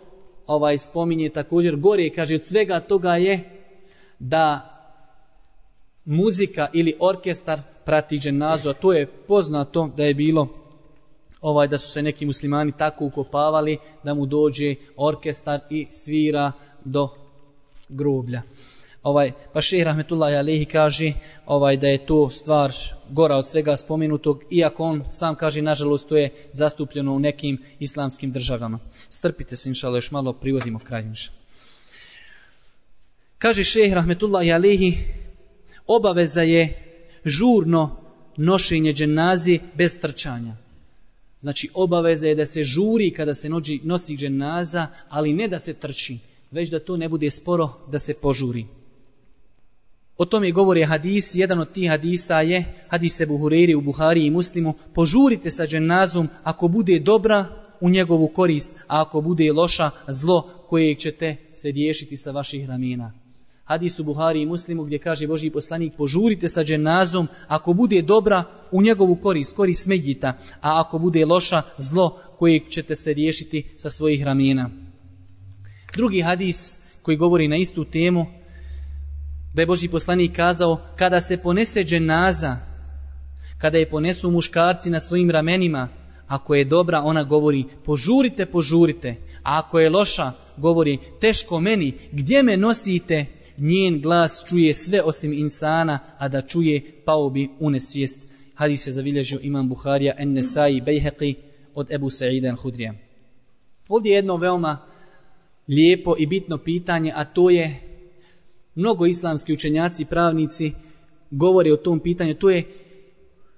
ovaj spominje također gore kaže od svega toga je da muzika ili orkestar prati dženazu, a to je poznato da je bilo ovaj da su se neki muslimani tako ukopavali da mu dođe orkestar i svira do groblja. Ovaj pa Šejh rahmetullahi alejhi kaže ovaj da je to stvar gora od svega spomenutog iako on sam kaže nažalost to je zastupljeno u nekim islamskim državama. Strpite se inshallah još malo privodimo kraj inša. Kaže Šejh rahmetullahi alejhi obaveza je žurno nošenje dženazi bez trčanja. Znači obaveza je da se žuri kada se nođi, nosi dženaza, ali ne da se trči, već da to ne bude sporo, da se požuri. O tome govori hadis, jedan od tih hadisa je hadis Ebu Hureyri u Buhari i Muslimu, požurite sa dženazom ako bude dobra u njegovu korist, a ako bude loša zlo kojeg ćete se riješiti sa vaših ramena. Hadis u Buhari i Muslimu gdje kaže Boži poslanik požurite sa dženazom ako bude dobra u njegovu korist, korist medjita, a ako bude loša zlo kojeg ćete se riješiti sa svojih ramena. Drugi hadis koji govori na istu temu da je Boži poslanik kazao kada se ponese dženaza, kada je ponesu muškarci na svojim ramenima, ako je dobra ona govori požurite, požurite, a ako je loša govori teško meni, gdje me nosite, njen glas čuje sve osim insana, a da čuje pao bi u nesvijest. Hadis je zavilježio imam Buharija en Nesai Bejheqi od Ebu Sa'ida al-Hudrija. Ovdje je jedno veoma lijepo i bitno pitanje, a to je mnogo islamski učenjaci i pravnici govore o tom pitanju, to je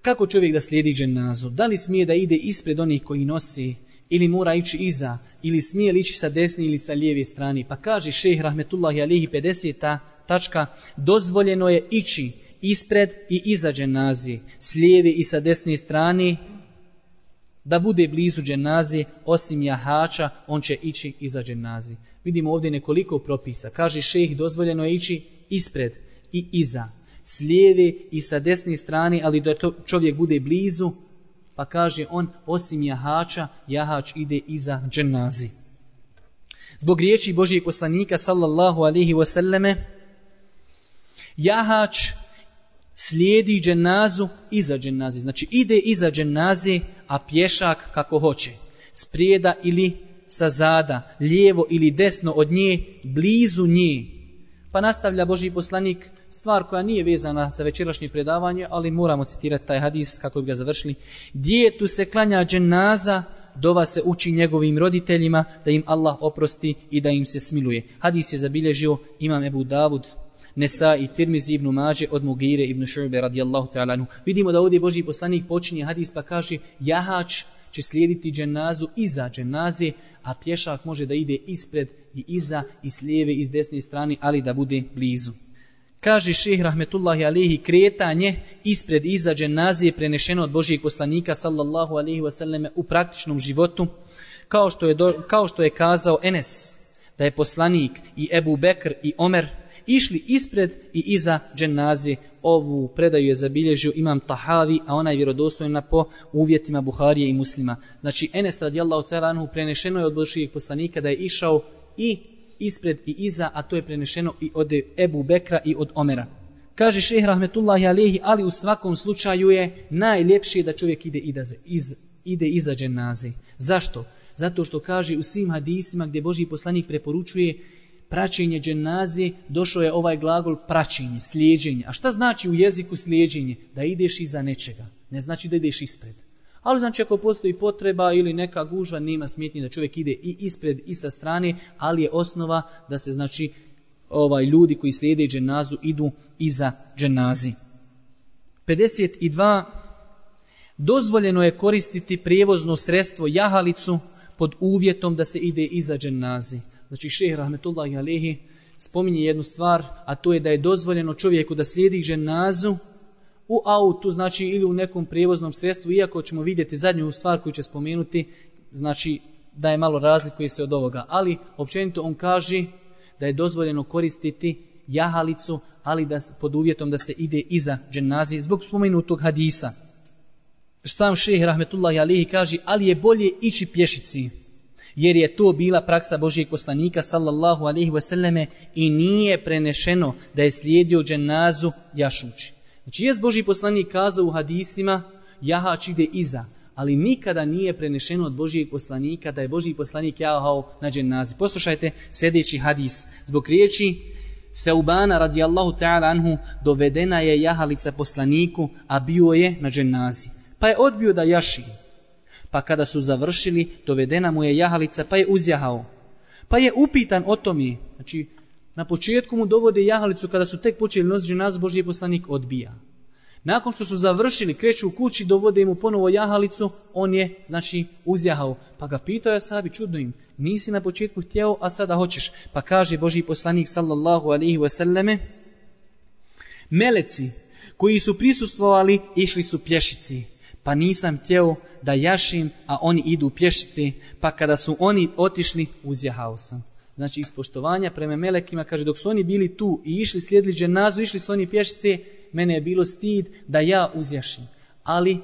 kako čovjek da slijedi dženazu, da li smije da ide ispred onih koji nosi ili mora ići iza, ili smije li ići sa desne ili sa lijeve strane. Pa kaže šeheh rahmetullahi alihi 50. tačka, dozvoljeno je ići ispred i iza dženazi, s lijeve i sa desne strane, da bude blizu dženazi, osim jahača, on će ići iza dženazi. Vidimo ovdje nekoliko propisa. Kaže šejh, dozvoljeno je ići ispred i iza, s lijeve i sa desne strane, ali da to čovjek bude blizu, pa kaže on, osim jahača, jahač ide iza dženazi. Zbog riječi Božijeg poslanika, sallallahu alihi wasallame, jahač slijedi dženazu iza dženazi. Znači, ide iza dženazi, a pješak kako hoće. Sprijeda ili sa zada, lijevo ili desno od nje, blizu nje. Pa nastavlja Božji poslanik, stvar koja nije vezana za večerašnje predavanje, ali moramo citirati taj hadis kako bi ga završili. Djetu se klanja dženaza, dova se uči njegovim roditeljima da im Allah oprosti i da im se smiluje. Hadis je zabilježio imam Ebu Davud, Nesa i Tirmizi ibn Mađe od Mugire ibn Šurbe radijallahu ta'ala. Vidimo da ovdje Boži poslanik počinje hadis pa kaže jahač će slijediti dženazu iza dženaze, a pješak može da ide ispred i iza i s lijeve i s desne strane, ali da bude blizu. Kaže šehr rahmetullahi alihi kretanje ispred iza dženazije prenešeno od Božijeg poslanika sallallahu alihi wasallame u praktičnom životu kao što, je do, kao što je kazao Enes da je poslanik i Ebu Bekr i Omer išli ispred i iza dženazi. ovu predaju je zabilježio imam Tahavi a ona je vjerodostojna po uvjetima Buharije i muslima znači Enes radijallahu ta'ala anhu prenešeno je od Božijeg poslanika da je išao i ispred i iza, a to je prenešeno i od Ebu Bekra i od Omera. Kaže šehr Rahmetullahi Alehi, ali u svakom slučaju je najljepše da čovjek ide, idaze, iz, ide iza dženaze. Zašto? Zato što kaže u svim hadisima gdje Boži poslanik preporučuje praćenje dženazi, došao je ovaj glagol praćenje, slijedženje. A šta znači u jeziku slijedženje? Da ideš iza nečega. Ne znači da ideš ispred. Ali znači ako postoji potreba ili neka gužva, nema smjetnje da čovjek ide i ispred i sa strane, ali je osnova da se znači ovaj ljudi koji slijede dženazu idu iza dženazi. 52. Dozvoljeno je koristiti prijevozno sredstvo jahalicu pod uvjetom da se ide iza dženazi. Znači šehr Rahmetullahi Alehi spominje jednu stvar, a to je da je dozvoljeno čovjeku da slijedi dženazu u autu, znači ili u nekom prijevoznom sredstvu, iako ćemo vidjeti zadnju stvar koju će spomenuti, znači da je malo razlikuje se od ovoga. Ali općenito on kaže da je dozvoljeno koristiti jahalicu, ali da pod uvjetom da se ide iza dženazi, zbog spomenutog hadisa. Sam šeheh rahmetullahi alihi kaže, ali je bolje ići pješici, jer je to bila praksa Božijeg poslanika sallallahu alaihi wasallame i nije prenešeno da je slijedio dženazu jašući. Znači, jes Božji poslanik kazao u hadisima, jahač ide iza, ali nikada nije prenešeno od Božijeg poslanika da je Božji poslanik jahao na dženazi. Poslušajte sljedeći hadis. Zbog riječi Seubana radijallahu ta'ala anhu dovedena je jahalica poslaniku, a bio je na dženazi. Pa je odbio da jaši. Pa kada su završili, dovedena mu je jahalica, pa je uzjahao. Pa je upitan o tome. Znači, na početku mu dovode jahalicu kada su tek počeli nositi dženazu, Božji poslanik odbija. Nakon što su završili, kreću u kući, dovode mu ponovo jahalicu, on je, znači, uzjahao. Pa ga pitao je sahabi, čudno im, nisi na početku htjeo, a sada hoćeš. Pa kaže Božji poslanik, sallallahu alihi wasallame, meleci koji su prisustvovali, išli su pješici. Pa nisam htjeo da jašim, a oni idu pješici, pa kada su oni otišli, uzjahao sam. Znači, ispoštovanja prema melekima, kaže, dok su oni bili tu i išli slijedili dženazu, išli su oni pješice, mene je bilo stid da ja uzjašim. Ali,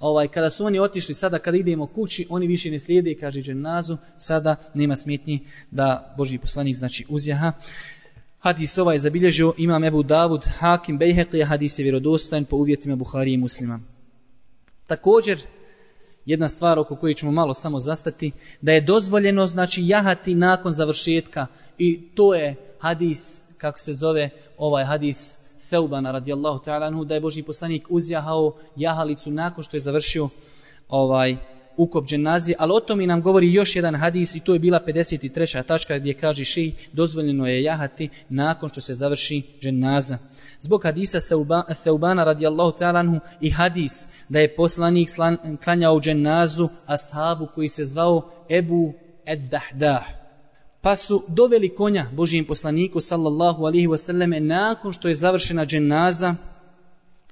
ovaj, kada su oni otišli, sada kada idemo kući, oni više ne slijede, kaže dženazu, sada nema smetnji da Boži poslanik znači uzjaha. Hadis ovaj zabilježio imam Ebu Davud, Hakim Bejheqi, hadis je vjerodostojan po uvjetima Buhari i muslima. Također, jedna stvar oko koje ćemo malo samo zastati, da je dozvoljeno znači jahati nakon završetka i to je hadis, kako se zove ovaj hadis, Seubana radijallahu ta'ala anhu da je Boži poslanik uzjahao jahalicu nakon što je završio ovaj ukop dženazi, ali o tom i nam govori još jedan hadis i to je bila 53. tačka gdje kaže ši dozvoljeno je jahati nakon što se završi dženaza. Zbog hadisa Seubana radijallahu ta'ala anhu i hadis da je poslanik slan, klanjao dženazu ashabu koji se zvao Ebu Ed-Dahdah. Pa su doveli konja Božijem poslaniku sallallahu alihi wasallame nakon što je završena dženaza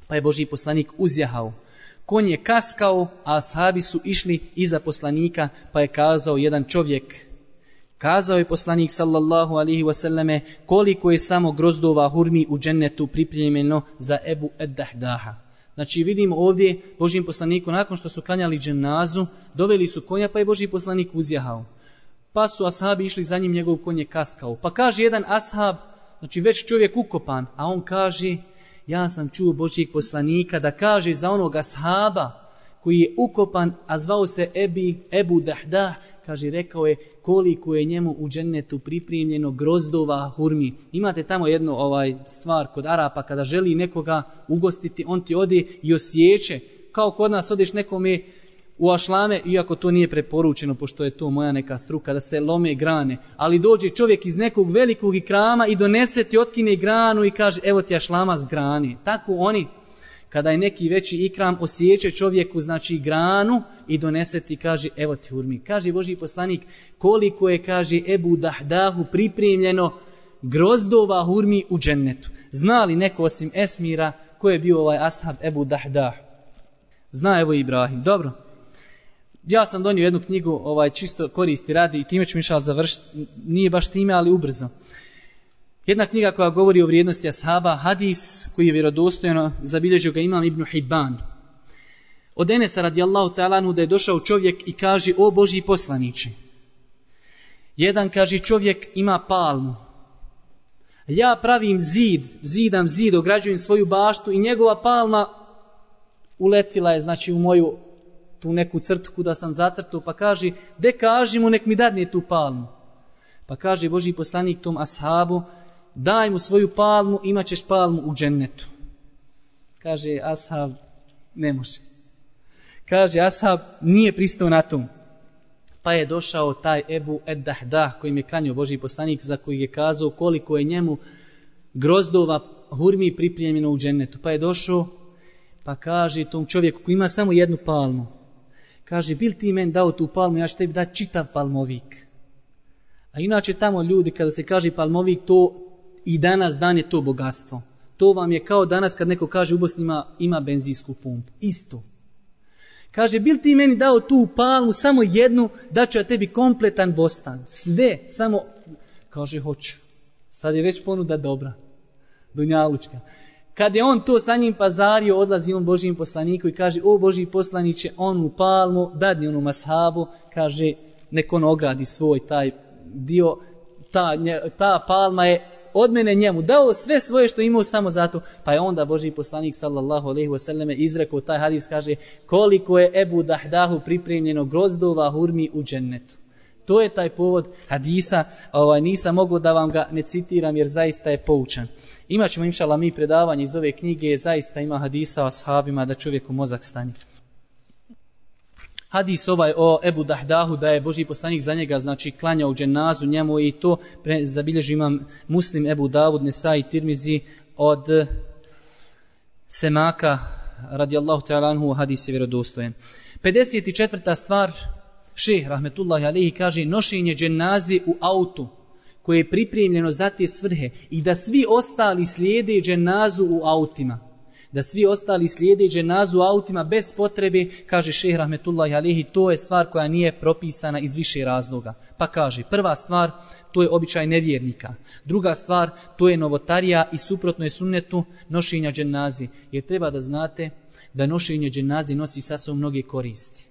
pa je Božiji poslanik uzjahao. Konj je kaskao a ashabi su išli iza poslanika pa je kazao jedan čovjek kazao je poslanik sallallahu alihi wasallame koliko je samo grozdova hurmi u džennetu pripremljeno za Ebu Eddahdaha. Znači vidimo ovdje Božijem poslaniku nakon što su klanjali dženazu doveli su konja pa je Božiji poslanik uzjahao pa su ashabi išli za njim, njegov konj je kaskao. Pa kaže jedan ashab, znači već čovjek ukopan, a on kaže, ja sam čuo Božijeg poslanika da kaže za onog ashaba koji je ukopan, a zvao se Ebi, Ebu Dahdah, kaže, rekao je koliko je njemu u džennetu pripremljeno grozdova hurmi. Imate tamo jednu ovaj stvar kod Arapa, kada želi nekoga ugostiti, on ti ode i osjeće, kao kod nas odeš nekome, u ašlame, iako to nije preporučeno, pošto je to moja neka struka, da se lome grane, ali dođe čovjek iz nekog velikog ikrama i donese ti, otkine granu i kaže, evo ti ašlama s grani. Tako oni, kada je neki veći ikram, osjeće čovjeku, znači granu i donese ti, kaže, evo ti urmi. Kaže Boži poslanik, koliko je, kaže, Ebu Dahdahu pripremljeno grozdova hurmi u džennetu. Zna li neko osim Esmira, ko je bio ovaj ashab Ebu Dahdah? Zna evo Ibrahim. Dobro ja sam donio jednu knjigu, ovaj čisto koristi radi i time ću mišal završiti, nije baš time, ali ubrzo. Jedna knjiga koja govori o vrijednosti ashaba, hadis koji je vjerodostojno, zabilježio ga imam Ibn Hibban. Od Enesa radijallahu ta'alanu da je došao čovjek i kaže, o Boži poslaniče, jedan kaže čovjek ima palmu, ja pravim zid, zidam zid, ograđujem svoju baštu i njegova palma uletila je znači u moju tu neku crtku da sam zatrtao, pa kaže, de kaži mu, nek mi dadne tu palmu. Pa kaže Boži poslanik tom ashabu, daj mu svoju palmu, imat ćeš palmu u džennetu. Kaže ashab, ne može. Kaže ashab, nije pristao na tom. Pa je došao taj Ebu Eddahdah, kojim je klanio Boži poslanik, za koji je kazao koliko je njemu grozdova hurmi pripremljeno u džennetu. Pa je došao, pa kaže tom čovjeku koji ima samo jednu palmu, kaže, bil ti men dao tu palmu, ja ću tebi dati čitav palmovik. A inače tamo ljudi, kada se kaže palmovik, to i danas dan je to bogatstvo. To vam je kao danas kad neko kaže u Bosni ima, ima benzinsku pumpu. Isto. Kaže, bil ti meni dao tu palmu, samo jednu, da ću ja tebi kompletan bostan. Sve, samo, kaže, hoću. Sad je već ponuda dobra. Dunjalučka. Kad je on to sa njim pazario, odlazi on Božijim poslaniku i kaže, o Božiji poslaniće, onu palmu, dadni onu mashabu, kaže, nek on ogradi svoj taj dio, ta, ta palma je od mene njemu, dao sve svoje što imao samo zato, pa je onda Boži poslanik sallallahu alaihi wasallam izrekao taj hadis, kaže koliko je Ebu Dahdahu pripremljeno grozdova hurmi u džennetu. To je taj povod hadisa, ovaj, nisam mogao da vam ga ne citiram jer zaista je poučan. Imaćemo inšala mi predavanje iz ove knjige, zaista ima hadisa o ashabima da čovjeku mozak stanje hadis ovaj o Ebu Dahdahu da je Boži poslanik za njega znači klanja u dženazu njemu i to pre, zabilježi imam muslim Ebu Davud Nesa i Tirmizi od Semaka radijallahu ta'ala anhu hadis je vjerodostojen 54. stvar šeh rahmetullahi alihi kaže nošenje dženazi u autu koje je pripremljeno za te svrhe i da svi ostali slijede dženazu u autima da svi ostali slijede dženazu autima bez potrebe, kaže šehr Rahmetullahi Alehi, to je stvar koja nije propisana iz više razloga. Pa kaže, prva stvar, to je običaj nevjernika. Druga stvar, to je novotarija i suprotno je sunnetu nošenja dženazi. Jer treba da znate da nošenje dženazi nosi sa sobom mnoge koristi.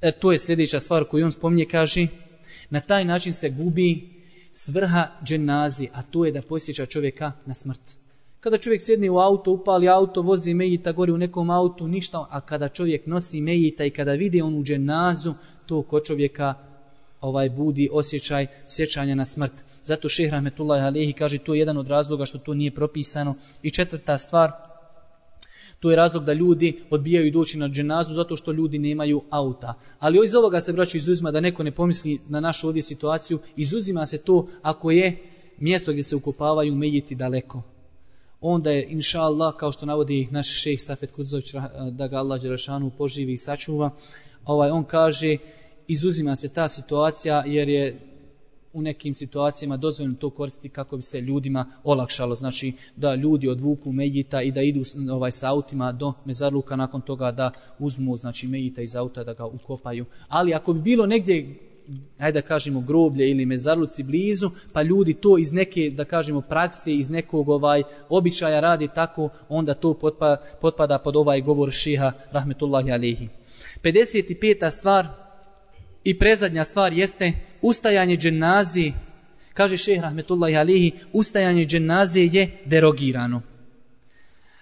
E, to je sljedeća stvar koju on spominje, kaže, na taj način se gubi svrha dženazi, a to je da posjeća čovjeka na smrt. Kada čovjek sjedne u auto, upali auto, vozi mejita gori u nekom autu, ništa, a kada čovjek nosi mejita i kada vidi onu dženazu, to kod čovjeka ovaj budi osjećaj sjećanja na smrt. Zato šehr Rahmetullah Alehi kaže to je jedan od razloga što to nije propisano. I četvrta stvar, to je razlog da ljudi odbijaju doći na dženazu zato što ljudi nemaju auta. Ali iz ovoga se braću izuzima da neko ne pomisli na našu ovdje situaciju, izuzima se to ako je mjesto gdje se ukopavaju mejiti daleko onda je, inša Allah, kao što navodi naš šejh Safet Kudzović, da ga Allah Đerašanu poživi i sačuva, ovaj, on kaže, izuzima se ta situacija jer je u nekim situacijama dozvoljeno to koristiti kako bi se ljudima olakšalo. Znači da ljudi odvuku Mejita i da idu ovaj sa autima do mezarluka nakon toga da uzmu znači Mejita iz auta da ga ukopaju. Ali ako bi bilo negdje ajde da kažemo groblje ili mezarluci blizu, pa ljudi to iz neke, da kažemo, prakse, iz nekog ovaj običaja radi tako, onda to potpa, potpada pod ovaj govor šiha, rahmetullahi alihi. 55. stvar i prezadnja stvar jeste ustajanje dženazi, kaže šeh, rahmetullahi alihi, ustajanje dženazi je derogirano.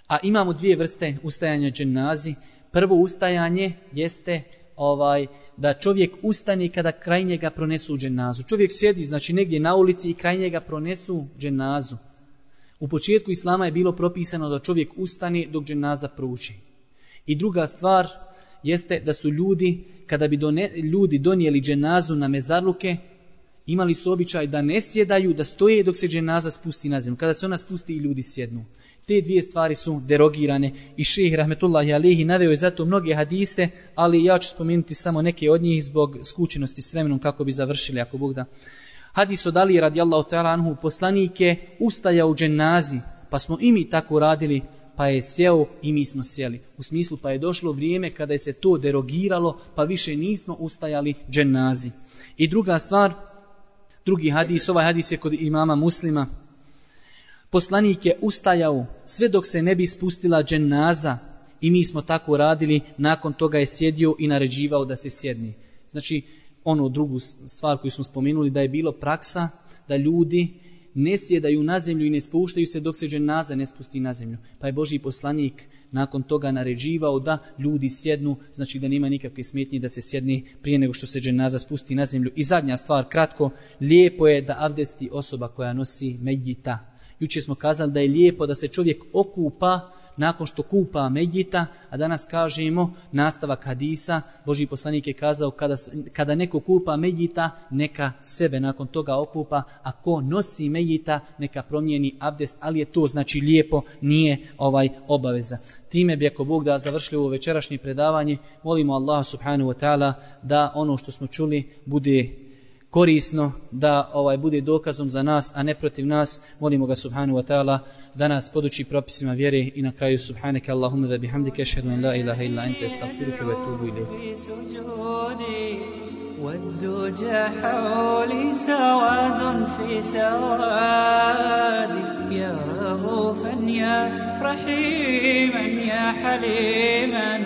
A imamo dvije vrste ustajanja dženazi. Prvo ustajanje jeste ovaj da čovjek ustani kada kraj njega pronesu dženazu. Čovjek sjedi, znači negdje na ulici i kraj njega pronesu dženazu. U početku islama je bilo propisano da čovjek ustani dok dženaza pruži. I druga stvar jeste da su ljudi, kada bi done, ljudi donijeli dženazu na mezarluke, imali su običaj da ne sjedaju, da stoje dok se dženaza spusti na zemlju. Kada se ona spusti i ljudi sjednu. Te dvije stvari su derogirane i šehi rahmetullahi alihi naveo je zato mnoge hadise, ali ja ću spomenuti samo neke od njih zbog skučenosti s vremenom kako bi završili ako Bog da. Hadis od Ali radijallahu ta'ala anhu poslanike ustaja u dženazi, pa smo i mi tako radili, pa je sjeo i mi smo sjeli. U smislu pa je došlo vrijeme kada je se to derogiralo, pa više nismo ustajali dženazi. I druga stvar, drugi hadis, ovaj hadis je kod imama muslima, Poslanik je ustajao sve dok se ne bi spustila dženaza i mi smo tako radili, nakon toga je sjedio i naređivao da se sjedni. Znači, ono drugu stvar koju smo spomenuli, da je bilo praksa da ljudi ne sjedaju na zemlju i ne spuštaju se dok se dženaza ne spusti na zemlju. Pa je Boži poslanik nakon toga naređivao da ljudi sjednu, znači da nema nikakve smetnje da se sjedni prije nego što se dženaza spusti na zemlju. I zadnja stvar, kratko, lijepo je da abdesti osoba koja nosi medjita, Juče smo kazali da je lijepo da se čovjek okupa nakon što kupa Medjita, a danas kažemo nastavak hadisa, Boži poslanik je kazao kada, kada neko kupa Medjita, neka sebe nakon toga okupa, a ko nosi Medjita, neka promijeni abdest, ali je to znači lijepo, nije ovaj obaveza. Time bi ako Bog da završili ovo večerašnje predavanje, molimo Allah subhanahu wa ta'ala da ono što smo čuli bude korisno da ovaj bude dokazom za nas, a ne protiv nas. Molimo ga subhanahu wa ta'ala da nas poduči propisima vjere i na kraju subhanaka Allahumma wa bihamdika ashhadu an la ilaha illa anta astaghfiruka wa atubu ilayk. والدجى حولي سواد في سواد يا رغوفا يا رحيما يا حليما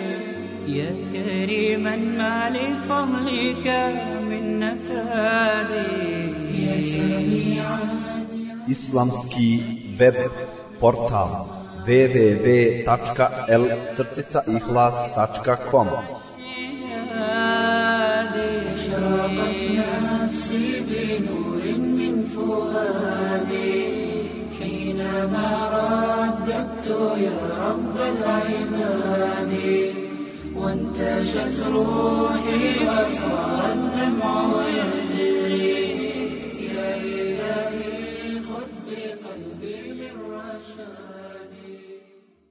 يا كريما ما لفضلك من نفادي. يا سميعا Islamski web portal www.l-ihlas.com أشرقت نفسي بنور من فؤادي. حينما رددت يا رب العباد وانتشت روحي وصار الدمع يجري